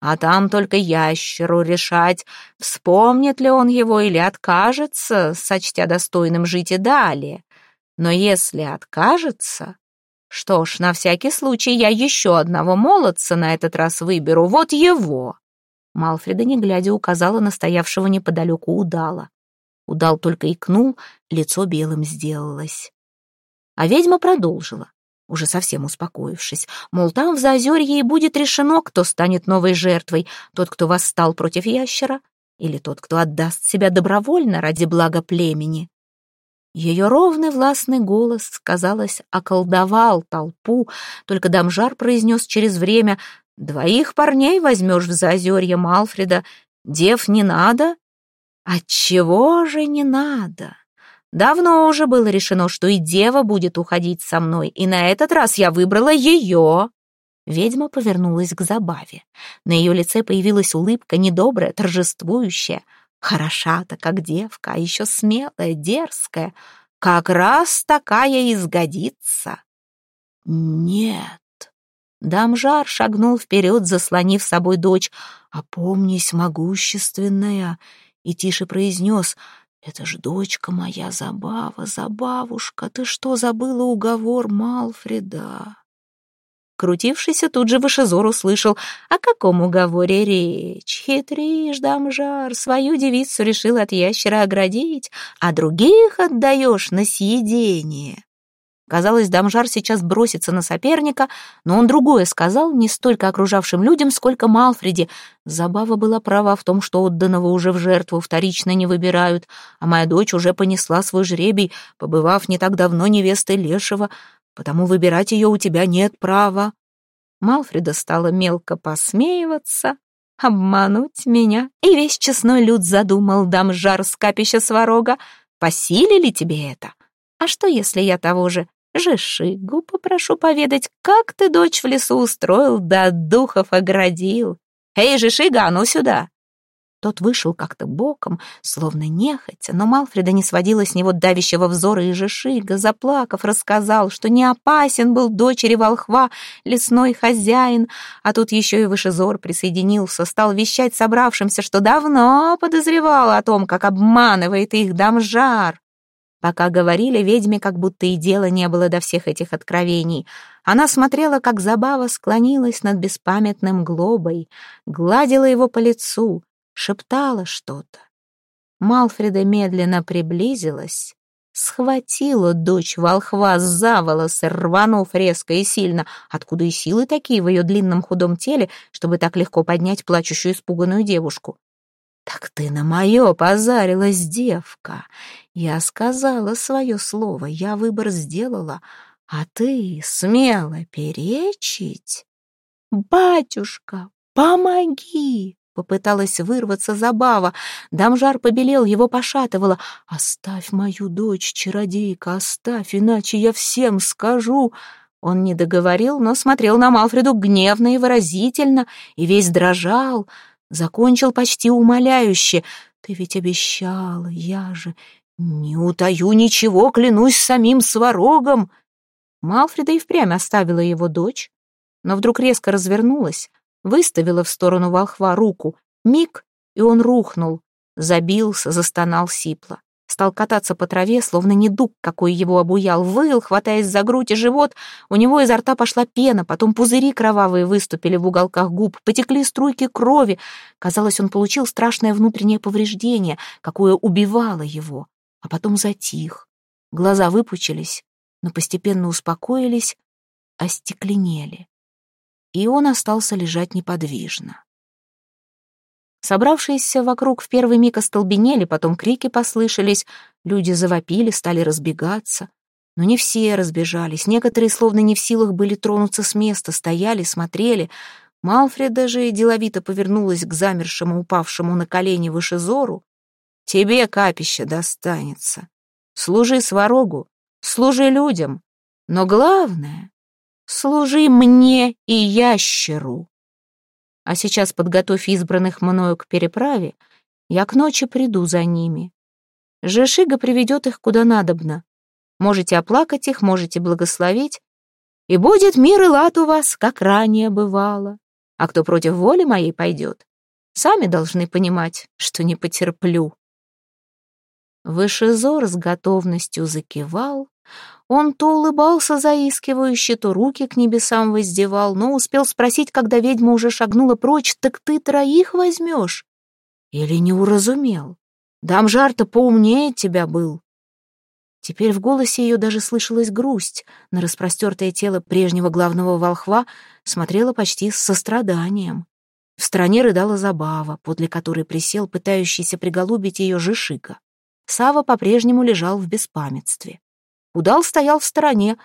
А там только ящеру решать, вспомнит ли он его или откажется, сочтя достойным жить и далее. Но если откажется, что ж, на всякий случай я еще одного молодца на этот раз выберу, вот его. Малфреда, не глядя, указала на стоявшего неподалеку удала. Удал только икнул, лицо белым сделалось. А ведьма продолжила, уже совсем успокоившись, мол, там в Заозерье и будет решено, кто станет новой жертвой, тот, кто восстал против ящера, или тот, кто отдаст себя добровольно ради блага племени. Ее ровный властный голос, казалось, околдовал толпу, только Дамжар произнес через время «Двоих парней возьмешь в Заозерье Малфреда, дев не надо?» «Отчего же не надо?» Давно уже было решено, что и дева будет уходить со мной, и на этот раз я выбрала ее. Ведьма повернулась к забаве. На ее лице появилась улыбка недобрая, торжествующая. Хороша-то, как девка, а еще смелая, дерзкая. Как раз такая изгодится. Нет. Дамжар шагнул вперед, заслонив собой дочь. «Опомнись, могущественная!» И тише произнес — «Это ж дочка моя, Забава, Забавушка, ты что, забыла уговор Малфреда?» Крутившийся тут же Вышезор услышал, о каком уговоре речь. Хитришь, дамжар, свою девицу решил от ящера оградить, а других отдаешь на съедение. Казалось, Дамжар сейчас бросится на соперника, но он другое сказал не столько окружавшим людям, сколько Малфреди. Забава была права в том, что отданного уже в жертву вторично не выбирают, а моя дочь уже понесла свой жребий, побывав не так давно невестой Лешего, потому выбирать ее у тебя нет права. Малфреда стала мелко посмеиваться, обмануть меня, и весь честной люд задумал Дамжар с капища сварога. По силе ли тебе это? А что, если я того же Жишигу попрошу поведать, как ты дочь в лесу устроил, да духов оградил. Эй, Жишига, а ну сюда!» Тот вышел как-то боком, словно нехотя, но Малфреда не сводила с него давящего взора, и Жишига, заплакав, рассказал, что не опасен был дочери волхва, лесной хозяин, а тут еще и Вышезор присоединился, стал вещать собравшимся, что давно подозревал о том, как обманывает их Дамжар. Пока говорили, ведьме как будто и дела не было до всех этих откровений. Она смотрела, как забава склонилась над беспамятным глобой, гладила его по лицу, шептала что-то. Малфреда медленно приблизилась, схватила дочь волхва за волосы, рванув резко и сильно. Откуда и силы такие в ее длинном худом теле, чтобы так легко поднять плачущую испуганную девушку? «Так ты на мое позарилась, девка! Я сказала свое слово, я выбор сделала, а ты смела перечить?» «Батюшка, помоги!» Попыталась вырваться забава. Дамжар побелел, его пошатывало. «Оставь мою дочь, чародейка, оставь, иначе я всем скажу!» Он не договорил, но смотрел на Малфреду гневно и выразительно, и весь дрожал. Закончил почти умоляюще. «Ты ведь обещала, я же не утаю ничего, клянусь самим сварогом!» Малфреда и впрямь оставила его дочь, но вдруг резко развернулась, выставила в сторону волхва руку. Миг, и он рухнул, забился, застонал сипло стал кататься по траве, словно недуг, какой его обуял, выл, хватаясь за грудь и живот. У него изо рта пошла пена, потом пузыри кровавые выступили в уголках губ, потекли струйки крови. Казалось, он получил страшное внутреннее повреждение, какое убивало его, а потом затих. Глаза выпучились, но постепенно успокоились, остекленели. И он остался лежать неподвижно. Собравшиеся вокруг в первый миг остолбенели, потом крики послышались, люди завопили, стали разбегаться. Но не все разбежались, некоторые словно не в силах были тронуться с места, стояли, смотрели. Малфред даже деловито повернулась к замершему, упавшему на колени вышезору. «Тебе капище достанется. Служи сварогу, служи людям, но главное — служи мне и ящеру». А сейчас подготовь избранных мною к переправе, я к ночи приду за ними. Жешига приведет их куда надобно. Можете оплакать их, можете благословить, и будет мир и лад у вас, как ранее бывало. А кто против воли моей пойдет, сами должны понимать, что не потерплю. Вышезор с готовностью закивал. Он то улыбался заискивающе, то руки к небесам воздевал, но успел спросить, когда ведьма уже шагнула прочь, «Так ты троих возьмешь?» Или не уразумел? Дам жар-то поумнее тебя был. Теперь в голосе ее даже слышалась грусть. На распростертое тело прежнего главного волхва смотрела почти с состраданием. В стороне рыдала забава, подле которой присел пытающийся приголубить ее жишика. Сава по-прежнему лежал в беспамятстве. Удал стоял в стороне,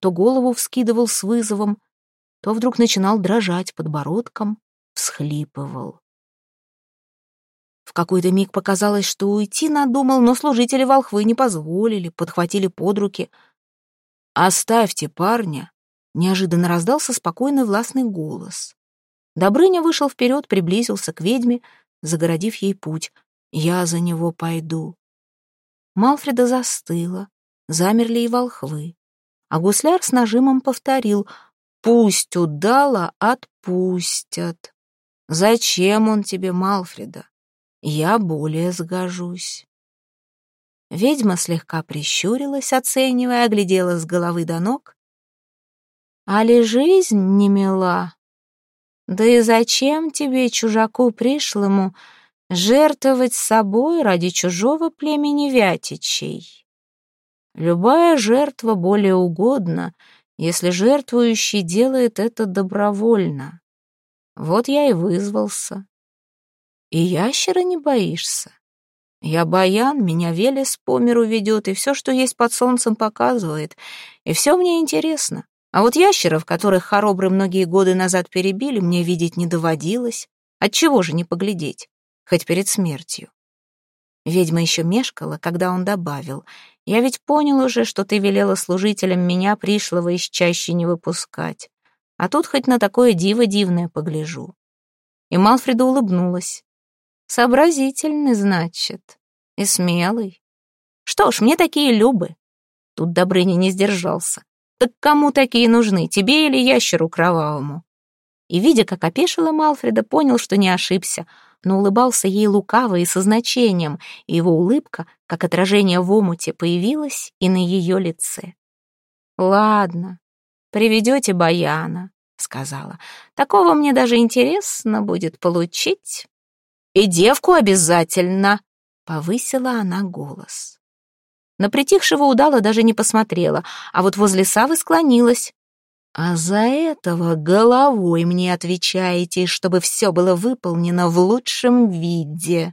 то голову вскидывал с вызовом, то вдруг начинал дрожать подбородком, всхлипывал. В какой-то миг показалось, что уйти надумал, но служители волхвы не позволили, подхватили под руки. «Оставьте парня!» — неожиданно раздался спокойный властный голос. Добрыня вышел вперед, приблизился к ведьме, загородив ей путь. «Я за него пойду». Малфреда застыла, замерли и волхвы. А гусляр с нажимом повторил «Пусть удала, отпустят». «Зачем он тебе, Малфреда? Я более сгожусь». Ведьма слегка прищурилась, оценивая, оглядела с головы до ног. «А ли жизнь не мила? Да и зачем тебе, чужаку пришлому, жертвовать собой ради чужого племени Вятичей. Любая жертва более угодна, если жертвующий делает это добровольно. Вот я и вызвался. И ящера не боишься? Я баян, меня Велес по миру ведет, и все, что есть под солнцем, показывает. И все мне интересно. А вот ящеров, которых хоробры многие годы назад перебили, мне видеть не доводилось. Отчего же не поглядеть? хоть перед смертью. Ведьма еще мешкала, когда он добавил, «Я ведь понял уже, что ты велела служителям меня пришлого из чаще не выпускать, а тут хоть на такое диво дивное погляжу». И Малфреда улыбнулась. «Сообразительный, значит, и смелый. Что ж, мне такие любы». Тут Добрыня не сдержался. «Так кому такие нужны, тебе или ящеру кровавому?» И, видя, как опешила Малфреда, понял, что не ошибся — но улыбался ей лукаво и со значением, и его улыбка, как отражение в омуте, появилась и на ее лице. «Ладно, приведете Баяна», — сказала. «Такого мне даже интересно будет получить». «И девку обязательно», — повысила она голос. На притихшего удала даже не посмотрела, а вот возле Савы склонилась. А за этого головой мне отвечаете, чтобы все было выполнено в лучшем виде.